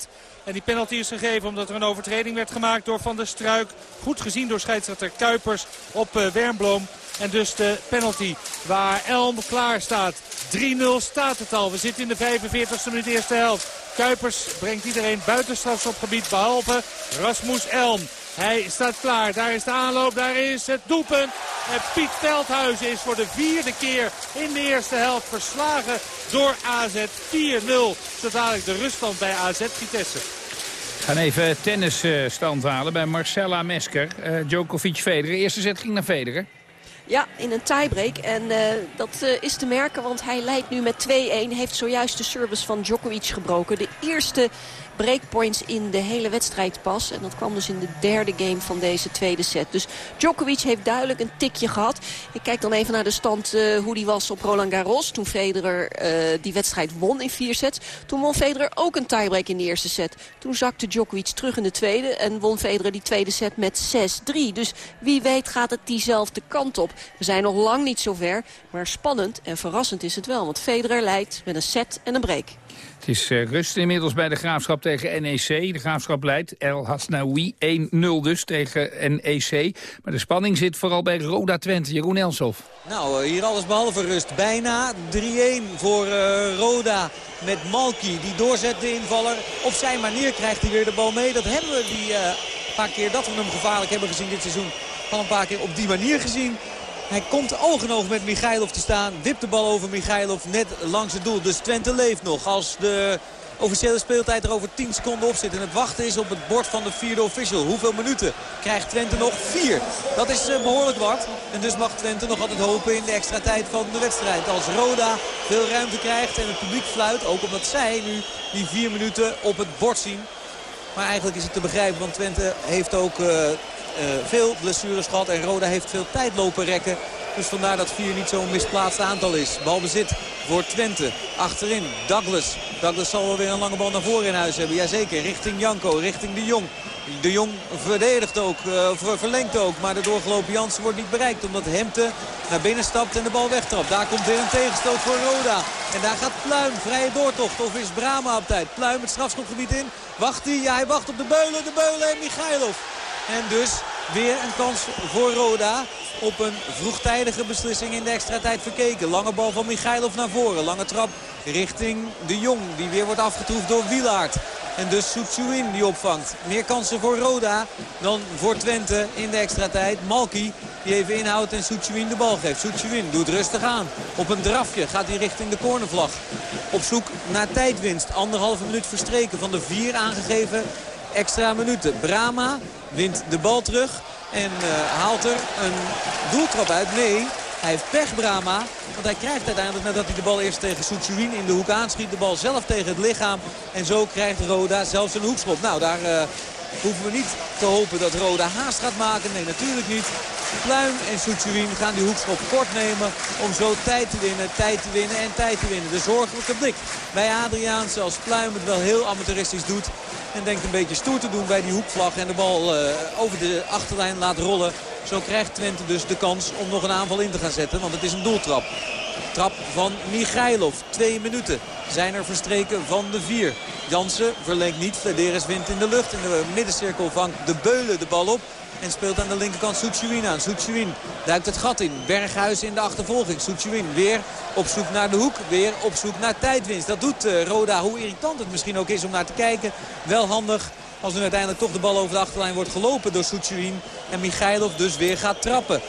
En die penalty is gegeven omdat er een overtreding werd gemaakt door Van der Struik. Goed gezien door scheidsrechter Kuipers op uh, Wernbloem. En dus de penalty waar Elm klaar staat. 3-0 staat het al. We zitten in de 45e minuut eerste helft. Kuipers brengt iedereen buiten strafschopgebied behalve Rasmus Elm. Hij staat klaar. Daar is de aanloop. Daar is het doelpunt. En Piet Veldhuizen is voor de vierde keer in de eerste helft verslagen door AZ 4-0. Zo dadelijk de ruststand bij AZ Vitesse. We gaan even tennisstand halen bij Marcella Mesker. Uh, Djokovic Federer. Eerste set ging naar Federer. Ja, in een tiebreak. En uh, dat uh, is te merken, want hij leidt nu met 2-1. Heeft zojuist de service van Djokovic gebroken. De eerste breakpoints in de hele wedstrijd pas. En dat kwam dus in de derde game van deze tweede set. Dus Djokovic heeft duidelijk een tikje gehad. Ik kijk dan even naar de stand uh, hoe die was op Roland Garros. Toen Federer uh, die wedstrijd won in vier sets. Toen won Federer ook een tiebreak in de eerste set. Toen zakte Djokovic terug in de tweede. En won Federer die tweede set met 6-3. Dus wie weet gaat het diezelfde kant op. We zijn nog lang niet zo ver. Maar spannend en verrassend is het wel. Want Federer leidt met een set en een break. Het is uh, rust inmiddels bij de Graafschap tegen NEC. De Graafschap leidt El Hasnaoui 1-0 dus tegen NEC. Maar de spanning zit vooral bij Roda Twente. Jeroen Elshoff. Nou, hier alles behalve rust. Bijna 3-1 voor uh, Roda met Malki. Die doorzet de invaller. Op zijn manier krijgt hij weer de bal mee. Dat hebben we die paar keer dat we hem gevaarlijk hebben gezien dit seizoen. Al een paar keer op die manier gezien. Hij komt oog in oog met Michailov te staan. Wipt de bal over Michailov net langs het doel. Dus Twente leeft nog. Als de officiële speeltijd er over 10 seconden op zit. En het wachten is op het bord van de vierde official. Hoeveel minuten krijgt Twente nog? Vier. Dat is uh, behoorlijk wat. En dus mag Twente nog altijd hopen in de extra tijd van de wedstrijd. Als Roda veel ruimte krijgt en het publiek fluit. Ook omdat zij nu die vier minuten op het bord zien. Maar eigenlijk is het te begrijpen, want Twente heeft ook uh, veel blessures gehad. En Roda heeft veel tijd lopen rekken. Dus vandaar dat 4 niet zo'n misplaatst aantal is. Balbezit voor Twente. Achterin Douglas. Douglas zal wel weer een lange bal naar voren in huis hebben. Jazeker, richting Janko, richting de Jong. De Jong verdedigt ook, uh, verlengt ook. Maar de doorgelopen Jansen wordt niet bereikt. Omdat Hemte naar binnen stapt en de bal wegtrapt. Daar komt weer een tegenstoot voor Roda. En daar gaat Pluim, vrije doortocht. Of is Brama op tijd? Pluim het strafschopgebied in. Wacht hij? Ja, hij wacht op de Beulen, de Beulen en Michailov. En dus weer een kans voor Roda op een vroegtijdige beslissing in de extra tijd verkeken. Lange bal van Michailov naar voren. Lange trap richting de Jong. Die weer wordt afgetroefd door Wielaert. En dus Soetsuin die opvangt. Meer kansen voor Roda dan voor Twente in de extra tijd. Malki die even inhoudt en Soetsuin de bal geeft. Soetsuin doet rustig aan. Op een drafje gaat hij richting de cornervlag. Op zoek naar tijdwinst. Anderhalve minuut verstreken van de vier aangegeven extra minuten. Brama wint de bal terug en uh, haalt er een doeltrap uit. Nee, hij heeft pech Brama. Want hij krijgt uiteindelijk nadat hij de bal eerst tegen Soetsuin in de hoek aanschiet. De bal zelf tegen het lichaam. En zo krijgt Roda zelfs een hoekschop. Nou, daar uh, hoeven we niet te hopen dat Roda haast gaat maken. Nee, natuurlijk niet. Pluim en Soetsuin gaan die hoekschop kort nemen om zo tijd te winnen, tijd te winnen en tijd te winnen. De zorgelijke blik bij Adriaan, als Pluim het wel heel amateuristisch doet. En denkt een beetje stoer te doen bij die hoekvlag. En de bal eh, over de achterlijn laat rollen. Zo krijgt Twente dus de kans om nog een aanval in te gaan zetten. Want het is een doeltrap. Trap van Michailov. Twee minuten zijn er verstreken van de vier. Jansen verlengt niet. Flederis wint in de lucht. In de middencirkel vangt de Beulen de bal op. En speelt aan de linkerkant Soetjewin aan. Soetjewin duikt het gat in. Berghuis in de achtervolging. Soetjewin weer op zoek naar de hoek. Weer op zoek naar tijdwinst. Dat doet eh, Roda. Hoe irritant het misschien ook is om naar te kijken. Wel handig als nu uiteindelijk toch de bal over de achterlijn wordt gelopen door Soetjewin. En Michailov dus weer gaat trappen.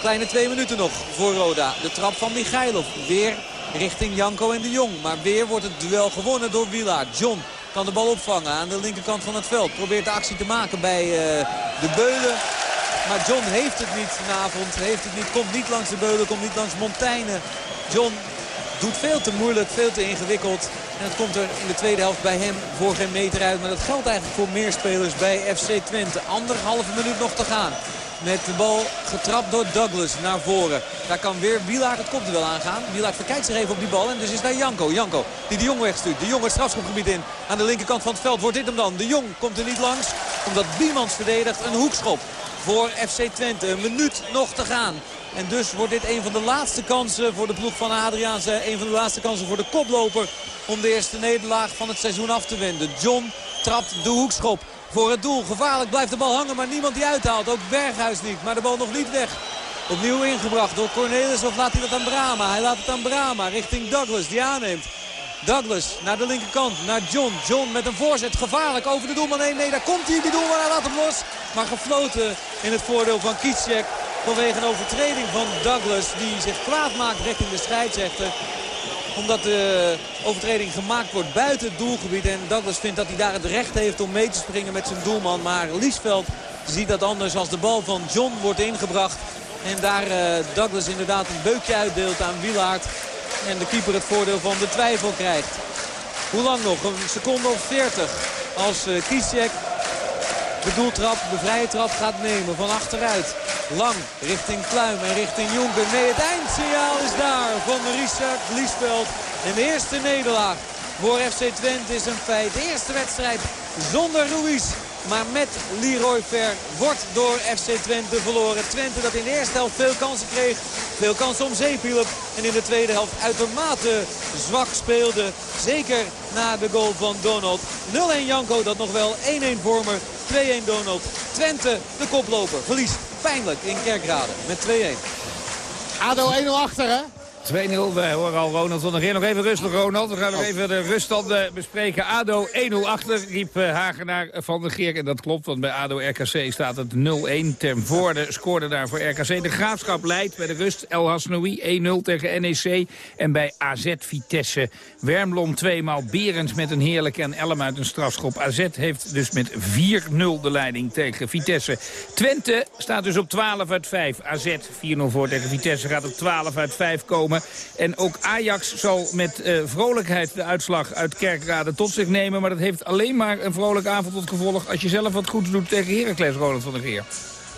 Kleine twee minuten nog voor Roda. De trap van Michailov. Weer richting Janko en de Jong. Maar weer wordt het duel gewonnen door Wielaard. John kan de bal opvangen aan de linkerkant van het veld. Probeert de actie te maken bij uh, de Beulen. Maar John heeft het niet vanavond. Heeft het niet, komt niet langs de Beulen, komt niet langs Montaigne. John doet veel te moeilijk, veel te ingewikkeld. En het komt er in de tweede helft bij hem voor geen meter uit. Maar dat geldt eigenlijk voor meer spelers bij FC Twente. Anderhalve minuut nog te gaan. Met de bal getrapt door Douglas naar voren. Daar kan weer Wielaert het kopduel aangaan. Wielaert verkijkt zich even op die bal. En dus is daar Janko. Janko die de Jong wegstuurt. De Jong het strafschopgebied in. Aan de linkerkant van het veld wordt dit hem dan. De Jong komt er niet langs. Omdat Biemans verdedigt een hoekschop voor FC Twente. Een minuut nog te gaan. En dus wordt dit een van de laatste kansen voor de ploeg van Adriaanse. Een van de laatste kansen voor de koploper om de eerste nederlaag van het seizoen af te wenden. John trapt de hoekschop voor het doel. Gevaarlijk blijft de bal hangen, maar niemand die uithaalt. Ook Berghuis niet, maar de bal nog niet weg. Opnieuw ingebracht door Cornelis of laat hij dat aan Brama? Hij laat het aan Brama richting Douglas die aanneemt. Douglas naar de linkerkant, naar John. John met een voorzet, gevaarlijk over de doelman. Nee, nee, daar komt hij, die doelman, hij laat hem los. Maar gefloten in het voordeel van Kicek. Vanwege een overtreding van Douglas die zich kwaad maakt richting de scheidsrechter omdat de overtreding gemaakt wordt buiten het doelgebied. En Douglas vindt dat hij daar het recht heeft om mee te springen met zijn doelman. Maar Liesveld ziet dat anders als de bal van John wordt ingebracht. En daar uh, Douglas inderdaad een beukje uitdeelt aan Wielaert. En de keeper het voordeel van de twijfel krijgt. Hoe lang nog? Een seconde of 40. Als uh, de doeltrap, de vrije trap gaat nemen van achteruit. Lang richting Kluim en richting Jonker. Nee, het eindsignaal is daar van Richard Liesveld. En de eerste nederlaag voor FC Twente is een feit. De eerste wedstrijd zonder Ruiz. Maar met Leroy Ver wordt door FC Twente verloren. Twente dat in de eerste helft veel kansen kreeg. Veel kansen om zeep hielp. En in de tweede helft uitermate zwak speelde. Zeker na de goal van Donald. 0-1 Janko dat nog wel 1-1 vormer. 2-1 Donald. Twente de koploper. Verliest pijnlijk in Kerkrade met 2-1. ADO 1-0 achter hè? 2-0, wij horen al Ronald van der Geer. Nog even rustig, Ronald. We gaan nog even de ruststanden bespreken. ADO 1-0 achter, riep uh, Hagenaar van der Geer. En dat klopt, want bij ADO RKC staat het 0-1. Ten voorde scoorde daar voor RKC. De Graafschap leidt bij de rust El Hasnoui 1-0 tegen NEC. En bij AZ Vitesse Wermlom tweemaal. Berends met een heerlijke en Elm uit een strafschop. AZ heeft dus met 4-0 de leiding tegen Vitesse. Twente staat dus op 12 uit 5. AZ 4-0 voor tegen Vitesse gaat op 12 uit 5 komen. En ook Ajax zal met uh, vrolijkheid de uitslag uit Kerkrade tot zich nemen. Maar dat heeft alleen maar een vrolijke avond tot gevolg... als je zelf wat goeds doet tegen Heracles, Ronald van der Geer.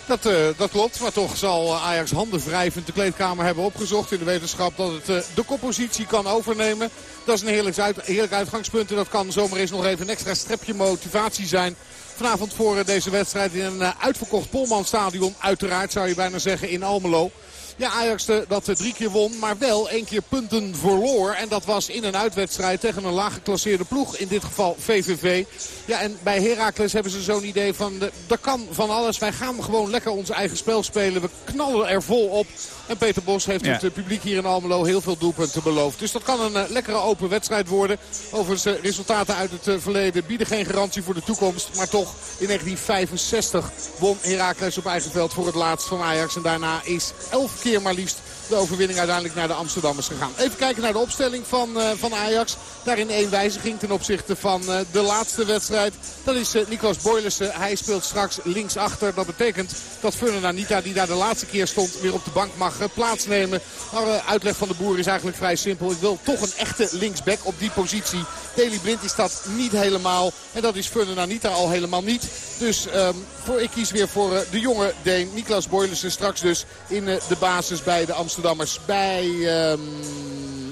Dat, uh, dat klopt, maar toch zal Ajax handen wrijvend de kleedkamer hebben opgezocht... in de wetenschap dat het de koppositie kan overnemen. Dat is een heerlijk, uit, heerlijk uitgangspunt en dat kan zomaar eens nog even een extra strepje motivatie zijn... Vanavond voor deze wedstrijd in een uitverkocht Polmanstadion. Uiteraard zou je bijna zeggen in Almelo. Ja, Ajax dat drie keer won, maar wel één keer punten verloor. En dat was in een uitwedstrijd tegen een laag geclasseerde ploeg. In dit geval VVV. Ja, en bij Heracles hebben ze zo'n idee van... De, er kan van alles. Wij gaan gewoon lekker ons eigen spel spelen. We knallen er vol op. En Peter Bos heeft het publiek hier in Almelo heel veel doelpunten beloofd. Dus dat kan een uh, lekkere open wedstrijd worden. Overigens, uh, resultaten uit het verleden bieden geen garantie voor de toekomst. Maar toch, in 1965 won Heracles op eigen veld voor het laatst van Ajax. En daarna is elf keer maar liefst de overwinning uiteindelijk naar de Amsterdammers gegaan. Even kijken naar de opstelling van, uh, van Ajax. Daarin één wijziging ten opzichte van uh, de laatste wedstrijd. Dat is uh, Niklas Boylissen. Hij speelt straks linksachter. Dat betekent dat Furnen Anita, die daar de laatste keer stond, weer op de bank mag plaatsnemen. Maar uitleg van de boer is eigenlijk vrij simpel. Ik wil toch een echte linksback op die positie. Deli Blind is dat niet helemaal. En dat is Furnen Anita al helemaal niet. Dus um, voor, ik kies weer voor de jonge Deen. Niklas Boylissen straks dus in de basis bij de Amsterdammers. Bij um,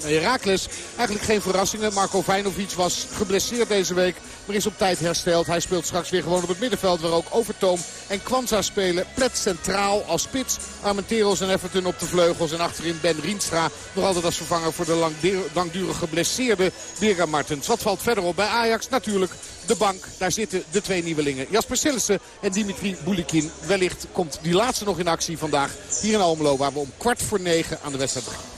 Herakles. Eigenlijk geen verrassingen. Marco Vijnovic was geblesseerd deze week. Maar is op tijd hersteld. Hij speelt straks weer gewoon op het middenveld. Waar ook Overtoom en Kwanza spelen. Plet centraal als spits. Armenteros en Everton op de vleugels. En achterin Ben Rienstra. Nog altijd als vervanger voor de langdurig geblesseerde Birga Martens. Wat valt verder op bij Ajax? Natuurlijk de bank. Daar zitten de twee nieuwelingen. Jasper Sillissen en Dimitri Boulikin. Wellicht komt die laatste nog in actie vandaag hier in Almelo. Waar we om kwart voor negen aan de wedstrijd beginnen.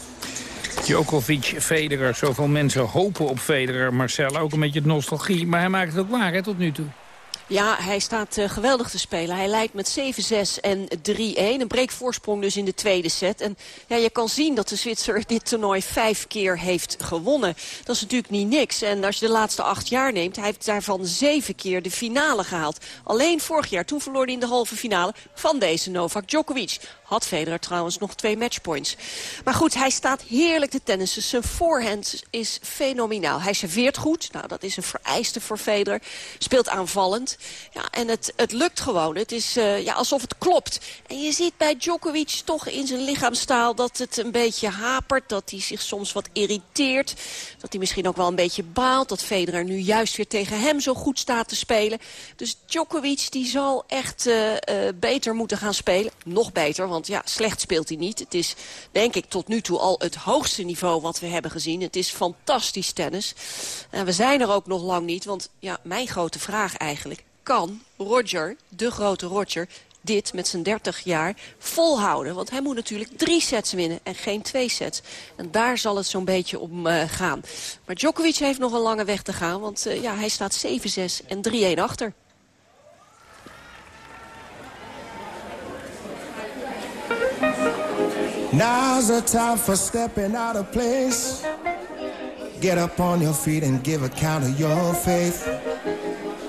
Djokovic, Federer. Zoveel mensen hopen op Federer. Marcel, ook een beetje nostalgie. Maar hij maakt het ook waar hè, tot nu toe. Ja, hij staat uh, geweldig te spelen. Hij leidt met 7-6 en 3-1. Een breekvoorsprong dus in de tweede set. En ja, je kan zien dat de Zwitser dit toernooi vijf keer heeft gewonnen. Dat is natuurlijk niet niks. En als je de laatste acht jaar neemt, hij heeft daarvan zeven keer de finale gehaald. Alleen vorig jaar, toen verloor hij in de halve finale van deze Novak Djokovic. Had Federer trouwens nog twee matchpoints. Maar goed, hij staat heerlijk te tennissen. Zijn voorhand is fenomenaal. Hij serveert goed. Nou, dat is een vereiste voor Federer. Speelt aanvallend. Ja, en het, het lukt gewoon. Het is uh, ja, alsof het klopt. En je ziet bij Djokovic toch in zijn lichaamstaal dat het een beetje hapert. Dat hij zich soms wat irriteert. Dat hij misschien ook wel een beetje baalt. Dat Federer nu juist weer tegen hem zo goed staat te spelen. Dus Djokovic die zal echt uh, uh, beter moeten gaan spelen. Nog beter, want ja, slecht speelt hij niet. Het is, denk ik, tot nu toe al het hoogste niveau wat we hebben gezien. Het is fantastisch tennis. En we zijn er ook nog lang niet, want ja, mijn grote vraag eigenlijk... kan Roger, de grote Roger, dit met zijn 30 jaar volhouden. Want hij moet natuurlijk drie sets winnen en geen twee sets. En daar zal het zo'n beetje om uh, gaan. Maar Djokovic heeft nog een lange weg te gaan, want uh, ja, hij staat 7-6 en 3-1 achter. Now's the time for stepping out of place. Get up on your feet and give account of your faith.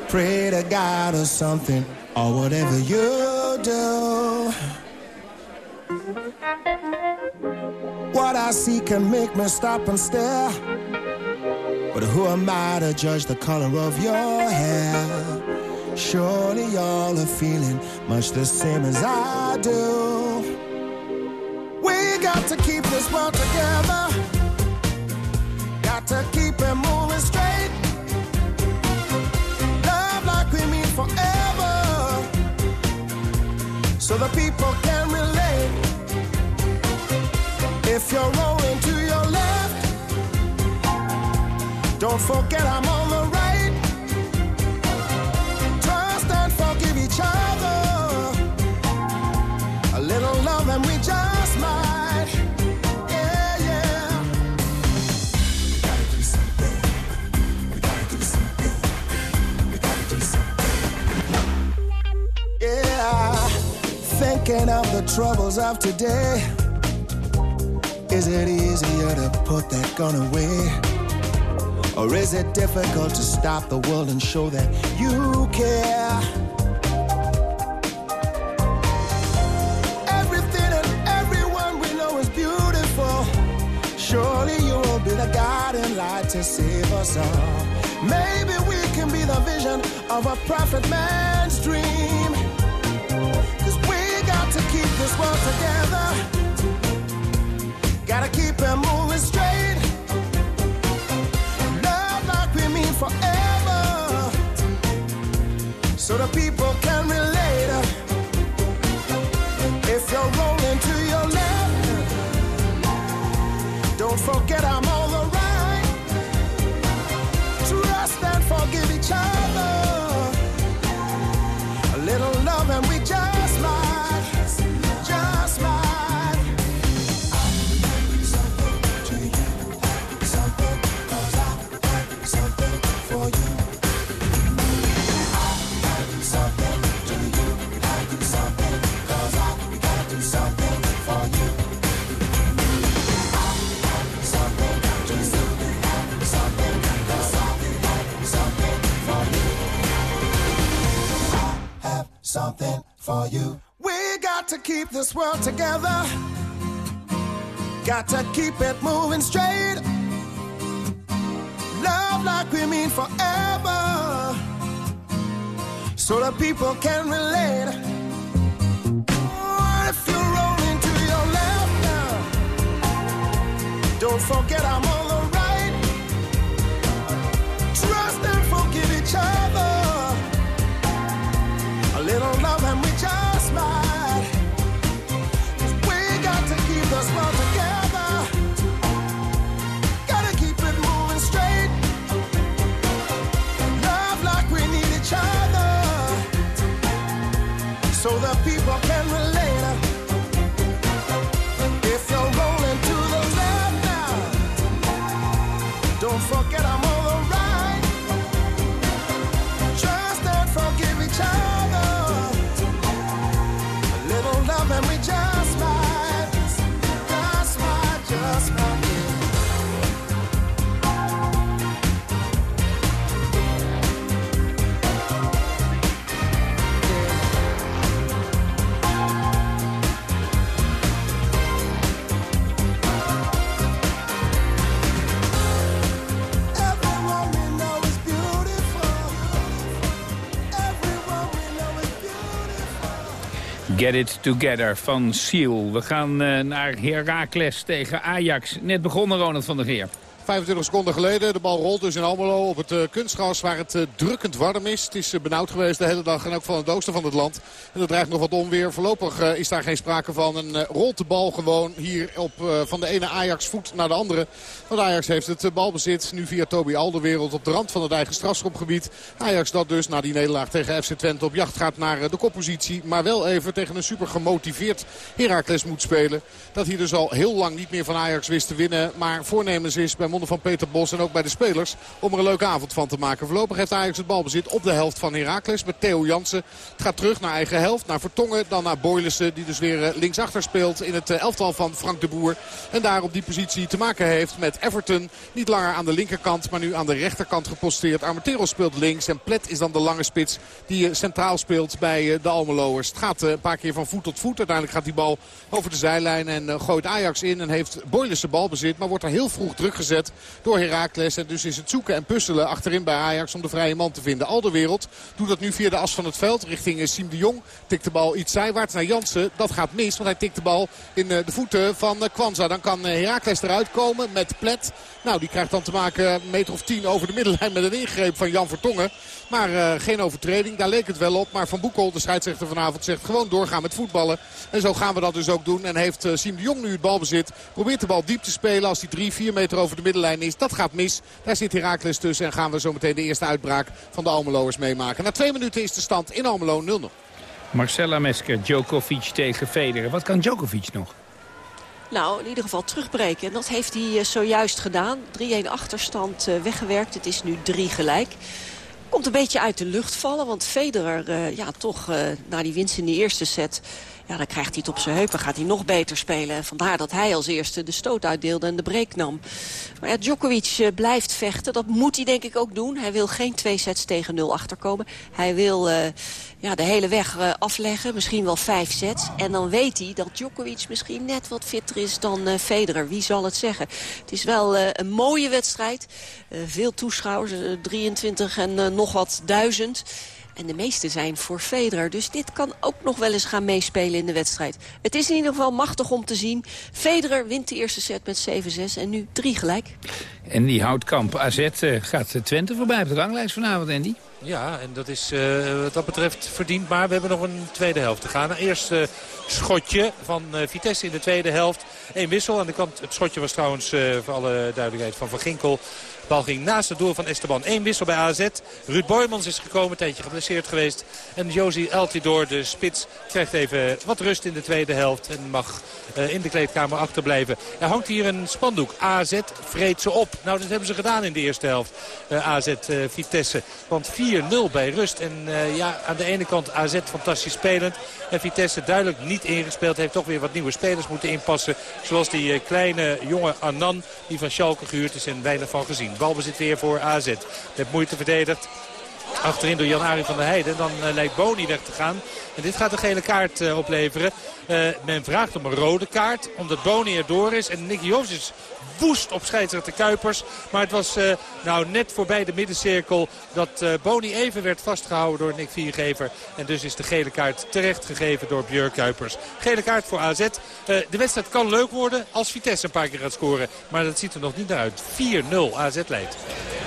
Pray to God or something, or whatever you do. What I see can make me stop and stare. But who am I to judge the color of your hair? Surely y'all are feeling much the same as I do. We got to keep this world together. Got to keep it moving straight. Love like we mean forever. So the people can relate. If you're rolling to your left, don't forget I'm on Thinking of the troubles of today. Is it easier to put that gun away? Or is it difficult to stop the world and show that you care? Everything and everyone we know is beautiful. Surely you will be the guiding light to save us all. Maybe we can be the vision of a prophet man's dream. This world together. Keep this world together. Got to keep it moving straight. Love like we mean forever. So the people can relate. If you're rolling to your left now, Don't forget I'm on Get It Together van Seal. We gaan eh, naar Heracles tegen Ajax. Net begonnen, Ronald van der Geer. 25 seconden geleden. De bal rolt dus in Almelo op het uh, kunstgras waar het uh, drukkend warm is. Het is uh, benauwd geweest de hele dag en ook van het oosten van het land. En er dreigt nog wat onweer. Voorlopig is daar geen sprake van. En rolt de bal gewoon hier op, van de ene Ajax voet naar de andere. Want Ajax heeft het balbezit nu via Toby Alderwereld op de rand van het eigen strafschopgebied. Ajax dat dus na die nederlaag tegen FC Twente op jacht gaat naar de koppositie. Maar wel even tegen een super gemotiveerd Heracles moet spelen. Dat hier dus al heel lang niet meer van Ajax wist te winnen. Maar voornemens is bij van Peter Bos en ook bij de spelers om er een leuke avond van te maken. Voorlopig heeft Ajax het balbezit op de helft van Heracles met Theo Jansen. Het gaat terug naar eigen helft, naar Vertongen, dan naar Boylissen die dus weer linksachter speelt in het elftal van Frank de Boer. En daar op die positie te maken heeft met Everton. Niet langer aan de linkerkant, maar nu aan de rechterkant geposteerd. Armentero speelt links en Plet is dan de lange spits die centraal speelt bij de Almeloers. Het gaat een paar keer van voet tot voet. Uiteindelijk gaat die bal over de zijlijn en gooit Ajax in en heeft Boylissen balbezit. Maar wordt er heel vroeg druk gezet door Heracles. En dus is het zoeken en puzzelen achterin bij Ajax om de vrije man te vinden. Alderwereld doet dat nu via de as van het veld richting Siem de Jong. Tikt de bal iets zijwaarts naar Jansen. Dat gaat mis, want hij tikt de bal in de voeten van Kwanza. Dan kan Heracles eruit komen met Plet. Nou, die krijgt dan te maken een meter of tien over de middenlijn met een ingreep van Jan Vertongen. Maar geen overtreding, daar leek het wel op. Maar Van Boekel, de scheidsrechter vanavond, zegt gewoon doorgaan met voetballen. En zo gaan we dat dus ook doen. En heeft Siem de Jong nu het balbezit. Probeert de bal diep te spelen als die drie, vier meter over de middenlijn is. Dat gaat mis. Daar zit Heracles tussen. En gaan we zo meteen de eerste uitbraak van de Almeloers meemaken. Na twee minuten is de stand in Almelo 0-0. Marcella Mesker, Djokovic tegen Federer. Wat kan Djokovic nog? Nou, in ieder geval terugbreken. En dat heeft hij zojuist gedaan. 3-1 achterstand weggewerkt. Het is nu 3 gelijk. Komt een beetje uit de lucht vallen. Want Federer, uh, ja, toch na die winst in de eerste set... Ja, dan krijgt hij het op zijn heupen, gaat hij nog beter spelen. En vandaar dat hij als eerste de stoot uitdeelde en de break nam. Maar ja, Djokovic uh, blijft vechten. Dat moet hij denk ik ook doen. Hij wil geen twee sets tegen nul achterkomen. Hij wil uh, ja, de hele weg uh, afleggen. Misschien wel vijf sets. En dan weet hij dat Djokovic misschien net wat fitter is dan Federer. Wie zal het zeggen? Het is wel een mooie wedstrijd. veel toeschouwers, 23 en nog wat duizend. En de meeste zijn voor Federer. Dus dit kan ook nog wel eens gaan meespelen in de wedstrijd. Het is in ieder geval machtig om te zien. Federer wint de eerste set met 7-6 en nu 3 gelijk. En die houtkamp AZ uh, gaat Twente voorbij op de ranglijst vanavond, Andy. Ja, en dat is uh, wat dat betreft verdiend. Maar we hebben nog een tweede helft te gaan. Eerst uh, schotje van uh, Vitesse in de tweede helft. Eén wissel aan de kant. Het schotje was trouwens voor alle duidelijkheid van Van Ginkel. Bal ging naast het doel van Esteban. Eén wissel bij AZ. Ruud Boymans is gekomen, een tijdje geblesseerd geweest. En Josie Eltidoor, de spits, krijgt even wat rust in de tweede helft. En mag uh, in de kleedkamer achterblijven. Er hangt hier een spandoek. AZ vreet ze op. Nou, dat hebben ze gedaan in de eerste helft. Uh, AZ uh, Vitesse. Want 4-0 bij rust. En ja, aan de ene kant AZ fantastisch spelend. En Vitesse duidelijk niet ingespeeld. Heeft toch weer wat nieuwe spelers moeten inpassen. Zoals die kleine jonge Annan die van Schalke gehuurd is en weinig van gezien. Balbezit weer voor AZ. Met moeite verdedigd. Achterin door Jan-Arie van der Heijden. En dan eh, lijkt Boni weg te gaan. En dit gaat een gele kaart eh, opleveren. Eh, men vraagt om een rode kaart. Omdat Boni erdoor is. En Nicky Jovicic woest op scheidsrechter Kuipers. Maar het was eh, nou net voorbij de middencirkel dat eh, Boni even werd vastgehouden door Nick Viergever. En dus is de gele kaart terecht gegeven door Björk Kuipers. Gele kaart voor AZ. Eh, de wedstrijd kan leuk worden als Vitesse een paar keer gaat scoren. Maar dat ziet er nog niet naar uit. 4-0 AZ leidt.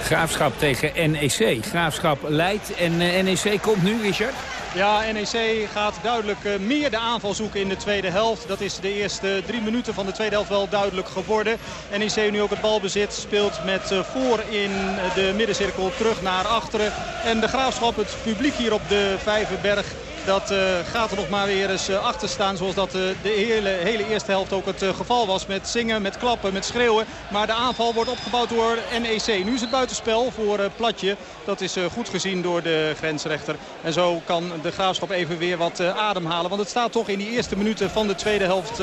Graafschap tegen NEC. Graafschap leidt en NEC komt nu, Richard. Ja, NEC gaat duidelijk eh, meer de aanval zoeken in de tweede helft. Dat is de eerste drie minuten van de tweede helft wel duidelijk geworden. NEC nu ook het balbezit speelt met eh, voor in de middencirkel terug naar achteren. En de Graafschap, het publiek hier op de Vijverberg... Dat eh, gaat er nog maar weer eens eh, achter staan. Zoals dat eh, de hele, hele eerste helft ook het geval was. Met zingen, met klappen, met schreeuwen. Maar de aanval wordt opgebouwd door NEC. Nu is het buitenspel voor Platje. Dat is goed gezien door de grensrechter. En zo kan de Graafschap even weer wat ademhalen. Want het staat toch in die eerste minuten van de tweede helft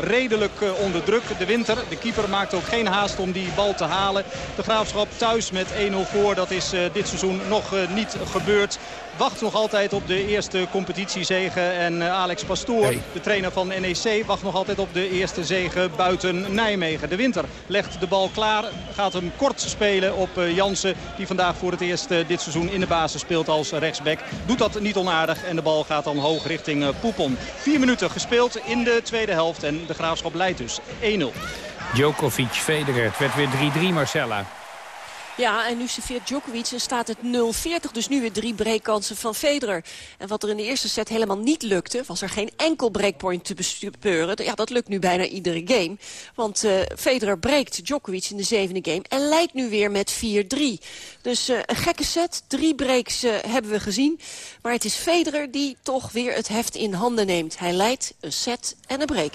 redelijk onder druk. De winter, de keeper maakt ook geen haast om die bal te halen. De Graafschap thuis met 1-0 voor. Dat is dit seizoen nog niet gebeurd wacht nog altijd op de eerste competitiezegen. En eh, Alex Pastoor, de trainer van NEC, wacht nog altijd op de eerste zegen buiten Nijmegen. De Winter legt de bal klaar, gaat hem kort spelen op eh, Jansen. Die vandaag voor het eerst eh, dit seizoen in de basis speelt als rechtsback. Doet dat niet onaardig en de bal gaat dan hoog richting Poepon. Vier minuten gespeeld in de tweede helft en de Graafschap leidt dus 1-0. Djokovic, Federer. Het werd weer 3-3, Marcella. Ja, en nu serveert Djokovic en staat het 0-40. Dus nu weer drie breakkansen van Federer. En wat er in de eerste set helemaal niet lukte... was er geen enkel breakpoint te bespeuren. Ja, dat lukt nu bijna iedere game. Want eh, Federer breekt Djokovic in de zevende game... en leidt nu weer met 4-3. Dus eh, een gekke set. Drie breaks eh, hebben we gezien. Maar het is Federer die toch weer het heft in handen neemt. Hij leidt een set en een break.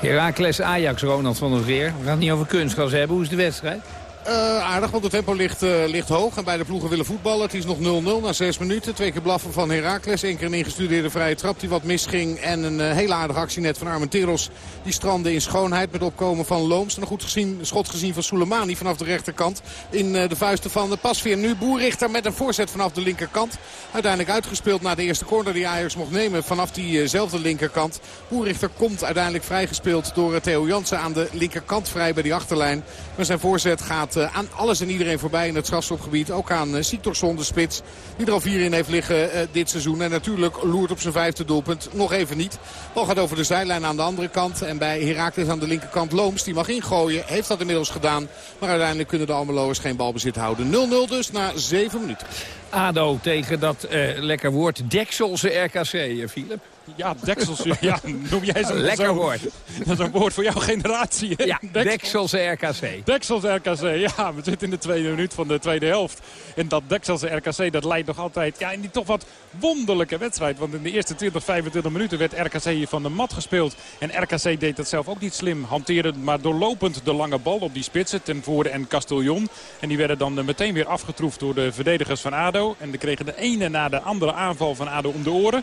Heracles Ajax, Ronald van der Veer. We gaan het niet over kunstgas hebben. Hoe is de wedstrijd? Eh, aardig, want het tempo ligt, eh, ligt hoog. En beide ploegen willen voetballen. Het is nog 0-0 na 6 minuten. Twee keer blaffen van Heracles. Eén keer een ingestudeerde vrije trap die wat misging. En een eh, hele aardige actie net van Armenteros. Die strandde in schoonheid met opkomen van Looms. En een goed gezien, schot gezien van Soleimani vanaf de rechterkant. In de vuisten van de Pasveer. Nu Boerrichter met een voorzet vanaf de linkerkant. Uiteindelijk uitgespeeld naar de eerste corner die Ajax mocht nemen. Vanaf diezelfde linkerkant. Boerrichter komt uiteindelijk vrijgespeeld door Theo Jansen aan de linkerkant vrij bij die achterlijn. Maar zijn voorzet gaat eh, aan alles en iedereen voorbij in het strafschopgebied. Ook aan uh, Siktorsson, de spits, die er al vier in heeft liggen eh, dit seizoen. En natuurlijk loert op zijn vijfde doelpunt nog even niet. Bal gaat over de zijlijn aan de andere kant. En bij Heracles aan de linkerkant Looms, die mag ingooien. Heeft dat inmiddels gedaan. Maar uiteindelijk kunnen de Almeloers geen balbezit houden. 0-0 dus na zeven minuten. ADO tegen dat eh, lekker woord Dekselse RKC, eh, Philip. Ja, deksels. Ja, noem jij ze Lekker woord. Dat is een woord voor jouw generatie. hè? Ja, Deksels. Dekselse RKC. Deksels RKC, ja, we zitten in de tweede minuut van de tweede helft. En dat Dekselse RKC, dat leidt nog altijd ja, in die toch wat wonderlijke wedstrijd. Want in de eerste 20, 25 minuten werd RKC hier van de mat gespeeld. En RKC deed dat zelf ook niet slim. Hanteerde maar doorlopend de lange bal op die spitsen, ten voorde en Castellon. En die werden dan eh, meteen weer afgetroefd door de verdedigers van ADO. En die kregen de ene na de andere aanval van ADO om de oren.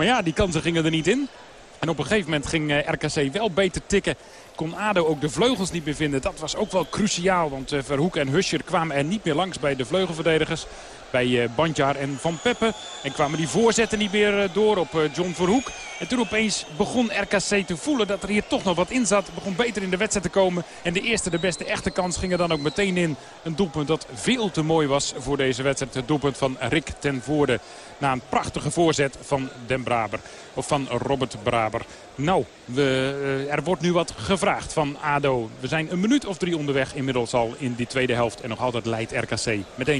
Maar ja, die kansen gingen er niet in. En op een gegeven moment ging eh, RKC wel beter tikken. Kon ADO ook de vleugels niet meer vinden. Dat was ook wel cruciaal. Want eh, Verhoek en Huscher kwamen er niet meer langs bij de vleugelverdedigers. Bij eh, Bandjaar en Van Peppe. En kwamen die voorzetten niet meer eh, door op eh, John Verhoek. En toen opeens begon RKC te voelen dat er hier toch nog wat in zat. Begon beter in de wedstrijd te komen. En de eerste, de beste echte kans ging er dan ook meteen in. Een doelpunt dat veel te mooi was voor deze wedstrijd. Het doelpunt van Rick ten Voorde. Na een prachtige voorzet van Den Braber. Of van Robert Braber. Nou, we, er wordt nu wat gevraagd van ADO. We zijn een minuut of drie onderweg inmiddels al in die tweede helft. En nog altijd leidt RKC met 1-0.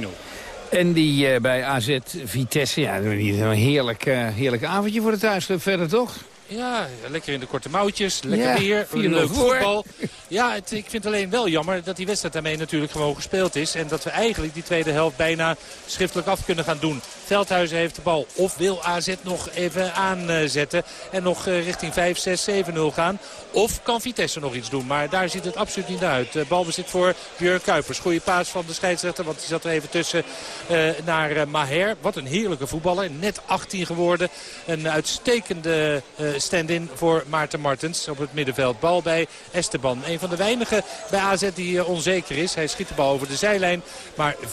En die eh, bij AZ Vitesse, ja, een heerlijk, eh, heerlijk avondje voor de thuisclub verder, toch? Ja, lekker in de korte mouwtjes. Lekker Ja, weer. 4-0 Leuk voetbal. Ja, het, ik vind het alleen wel jammer dat die wedstrijd daarmee natuurlijk gewoon gespeeld is. En dat we eigenlijk die tweede helft bijna schriftelijk af kunnen gaan doen. Veldhuizen heeft de bal. Of wil AZ nog even aanzetten. En nog eh, richting 5, 6, 7-0 gaan. Of kan Vitesse nog iets doen. Maar daar ziet het absoluut niet naar uit. Eh, Balbezit voor Björn Kuipers. Goede paas van de scheidsrechter. Want die zat er even tussen eh, naar Maher. Wat een heerlijke voetballer. Net 18 geworden. Een uitstekende stand-in voor Maarten Martens op het middenveld. Bal bij Esteban. Een van de weinigen bij AZ die onzeker is. Hij schiet de bal over de zijlijn. Maar 4-0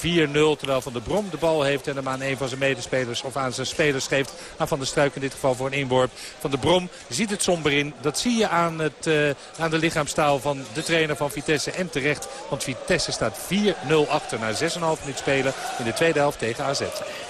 terwijl Van der Brom de bal heeft en hem aan een van zijn medespelers of aan zijn spelers geeft. Aan Van der Struik in dit geval voor een inworp. Van der Brom ziet het somber in. Dat zie je aan, het, eh, aan de lichaamstaal van de trainer van Vitesse en terecht. Want Vitesse staat 4-0 achter na 6,5 minuut spelen in de tweede helft tegen AZ.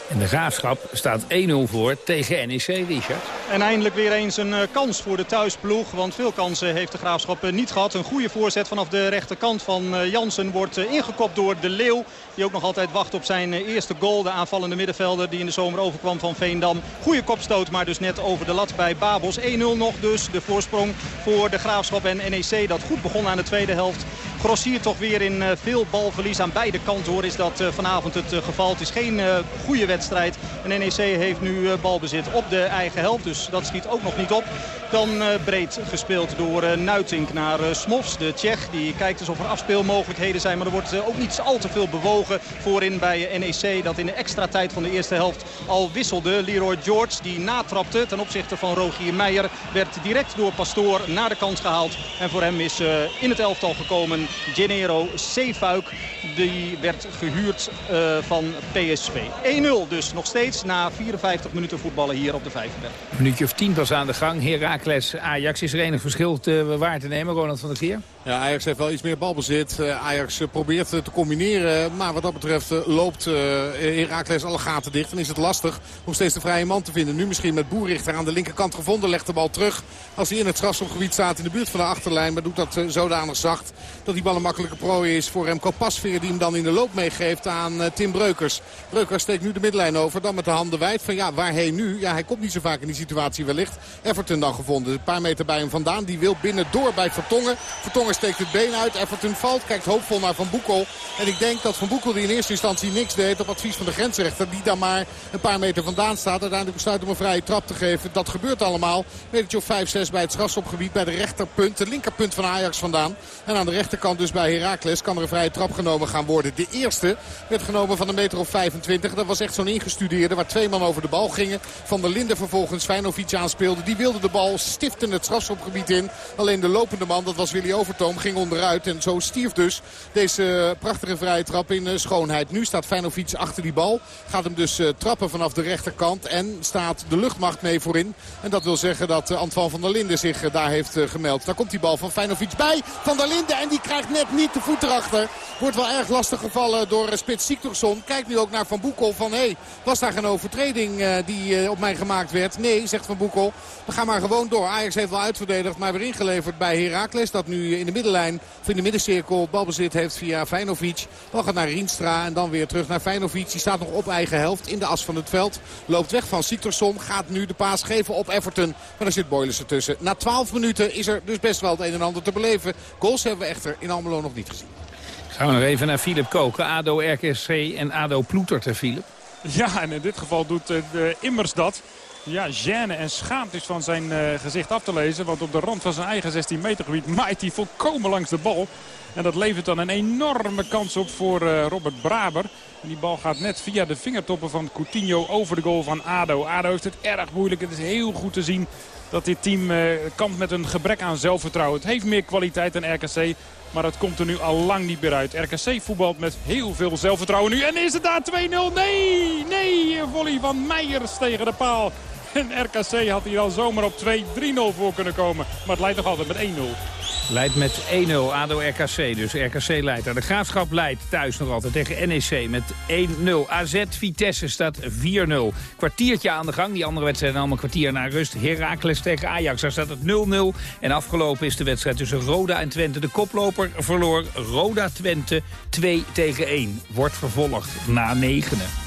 En de Graafschap staat 1-0 voor tegen NEC, Richard. En eindelijk weer eens een eh, kans voor de thuisploeg. Want veel kansen heeft de Graafschap eh, niet gehad. Een goede voorzet vanaf de rechterkant van eh, Jansen wordt ingekopt door De Leeuw. Die ook nog altijd wacht op zijn eerste goal. De aanvallende middenvelder die in de zomer overkwam van Veendam. Goede kopstoot, maar dus net over de lat bij Babels. 1-0 nog dus. De voorsprong voor de Graafschap en NEC. Dat goed begon aan de tweede helft. Grossier toch weer in eh, veel balverlies aan beide kanten hoor. Is dat eh, vanavond het eh, geval. Het is geen goede wedstrijd. En NEC heeft nu balbezit op de eigen helft. Dus dat schiet ook nog niet op. Dan breed gespeeld door Nuitink naar Smofs, de Tsjech. Die kijkt dus of er afspeelmogelijkheden zijn. Maar er wordt ook niet al te veel bewogen voorin bij NEC. Dat in de extra tijd van de eerste helft al wisselde. Leroy George die natrapte ten opzichte van Rogier Meijer. Werd direct door Pastoor naar de kant gehaald. En voor hem is in het elftal gekomen Gennaro Zeefuik. Die werd gehuurd eh, van PSV. 1-0 dus nog steeds na 54 minuten voetballen hier op de Vijverberg. Een minuutje of tien pas aan de gang. Heracles, Ajax. Is er enig verschil te, waar te nemen, Ronald van der Keer? Ja, Ajax heeft wel iets meer balbezit. Eh, Ajax probeert te combineren. Maar wat dat betreft loopt eh, Heracles alle gaten dicht. En is het lastig om steeds de vrije man te vinden. Nu misschien met Boerichter aan de linkerkant gevonden. Legt de bal terug als hij in het strafschopgebied staat in de buurt van de achterlijn. Maar doet dat zodanig zacht dat die bal een makkelijke prooi is voor Remco Pasveer. Die hem dan in de loop meegeeft aan eh, Tim Breukers. Breukers steekt nu de midlijn over. Dan met de handen wijd van ja, waarheen nu? Ja, hij komt niet zo vaak in die situatie wellicht. Everton dan gevonden. Een paar meter bij hem vandaan. Die wil binnen door bij Vertongen. Vertongen steekt het been uit. Everton valt. Kijkt hoopvol naar Van Boekel. En ik denk dat Van Boekel die in eerste instantie niks deed op advies van de grensrechter. Die dan maar een paar meter vandaan staat. Uiteindelijk besluit om een vrije trap te geven. Dat gebeurt allemaal. Metertje of 5, 6 bij het strafschopgebied. Bij de rechterpunt. De linkerpunt van Ajax vandaan. En aan de rechterkant dus bij Heracles kan er een vrije trap genomen gaan worden. De eerste werd genomen van een meter of 25. Dat was echt zo'n ingestudeerde waar twee man over de bal gingen. Van der Linden vervolgens Feyenoord aanspeelde. Die wilde de bal stiften het strafschopgebied in. Alleen de lopende man, dat was Willy Overtoom, ging onderuit. En zo stierf dus deze prachtige vrije trap in eh, schoonheid. Nu staat Feyenoord achter die bal. Gaat hem dus eh, trappen vanaf de rechterkant. En staat de luchtmacht mee voorin. En dat wil zeggen dat eh, Antoine van der Linden zich daar heeft gemeld. Daar komt die bal van Feyenoord bij. Van der Linden en die krijgt net niet de voet erachter. Wordt wel erg lastig gevallen door eh, Spits Siktorsson. Kijkt nu ook naar Van Boekel van hé, hey, was daar geen overtreding eh, die eh, op mij gemaakt werd? Nee, zegt Van Boekel. We gaan maar gewoon door. Ajax heeft wel uitverdedigd, maar weer ingeleverd bij Heracles. Dat nu in de middenlijn, of in de middencirkel, balbezit heeft via Feinovic. Dan gaat naar Rienstra en dan weer terug naar Feinovic. Die staat nog op eigen helft in de as van het veld. Loopt weg van Siktorsson. Gaat nu de paas geven op Everton. Maar daar zit Boilers ertussen. Na 12 minuten is er dus best wel het een en ander te beleven. Goals hebben we echter in Almelo nog niet gezien. Gaan we nog even naar Philip Koken. ADO, RKC en ADO Ploetert, hè, Philip? Ja, en in dit geval doet eh, de Immers dat. Ja, gêne en schaamte is van zijn eh, gezicht af te lezen. Want op de rand van zijn eigen 16 meter gebied maait hij volkomen langs de bal. En dat levert dan een enorme kans op voor eh, Robert Braber. En die bal gaat net via de vingertoppen van Coutinho over de goal van ADO. ADO heeft het erg moeilijk. Het is heel goed te zien dat dit team eh, kampt met een gebrek aan zelfvertrouwen. Het heeft meer kwaliteit dan RKC. Maar dat komt er nu al lang niet meer uit. RKC voetbalt met heel veel zelfvertrouwen nu. En is het daar 2-0? Nee, nee, volley van Meijers tegen de paal. En RKC had hier al zomaar op 2-3-0 voor kunnen komen. Maar het leidt nog altijd met 1-0. Leidt met 1-0 ADO RKC. Dus RKC leidt daar. De Graafschap leidt thuis nog altijd tegen NEC met 1-0. AZ Vitesse staat 4-0. Kwartiertje aan de gang. Die andere wedstrijden allemaal kwartier naar rust. Heracles tegen Ajax. Daar staat het 0-0. En afgelopen is de wedstrijd tussen Roda en Twente. De koploper verloor Roda Twente 2 tegen 1. Wordt vervolgd na negenen.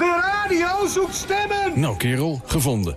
De radio zoekt stemmen! Nou kerel, gevonden.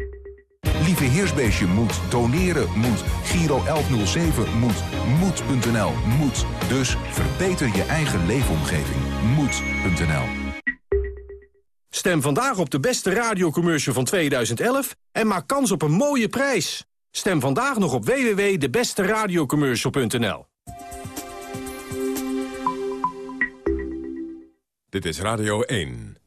Lieve Heersbeestje moet, doneren moet, Giro 1107 moet, moed.nl moet. Dus verbeter je eigen leefomgeving. Moed.nl Stem vandaag op de beste radiocommercial van 2011 en maak kans op een mooie prijs. Stem vandaag nog op www.debesteradiocommercial.nl Dit is Radio 1.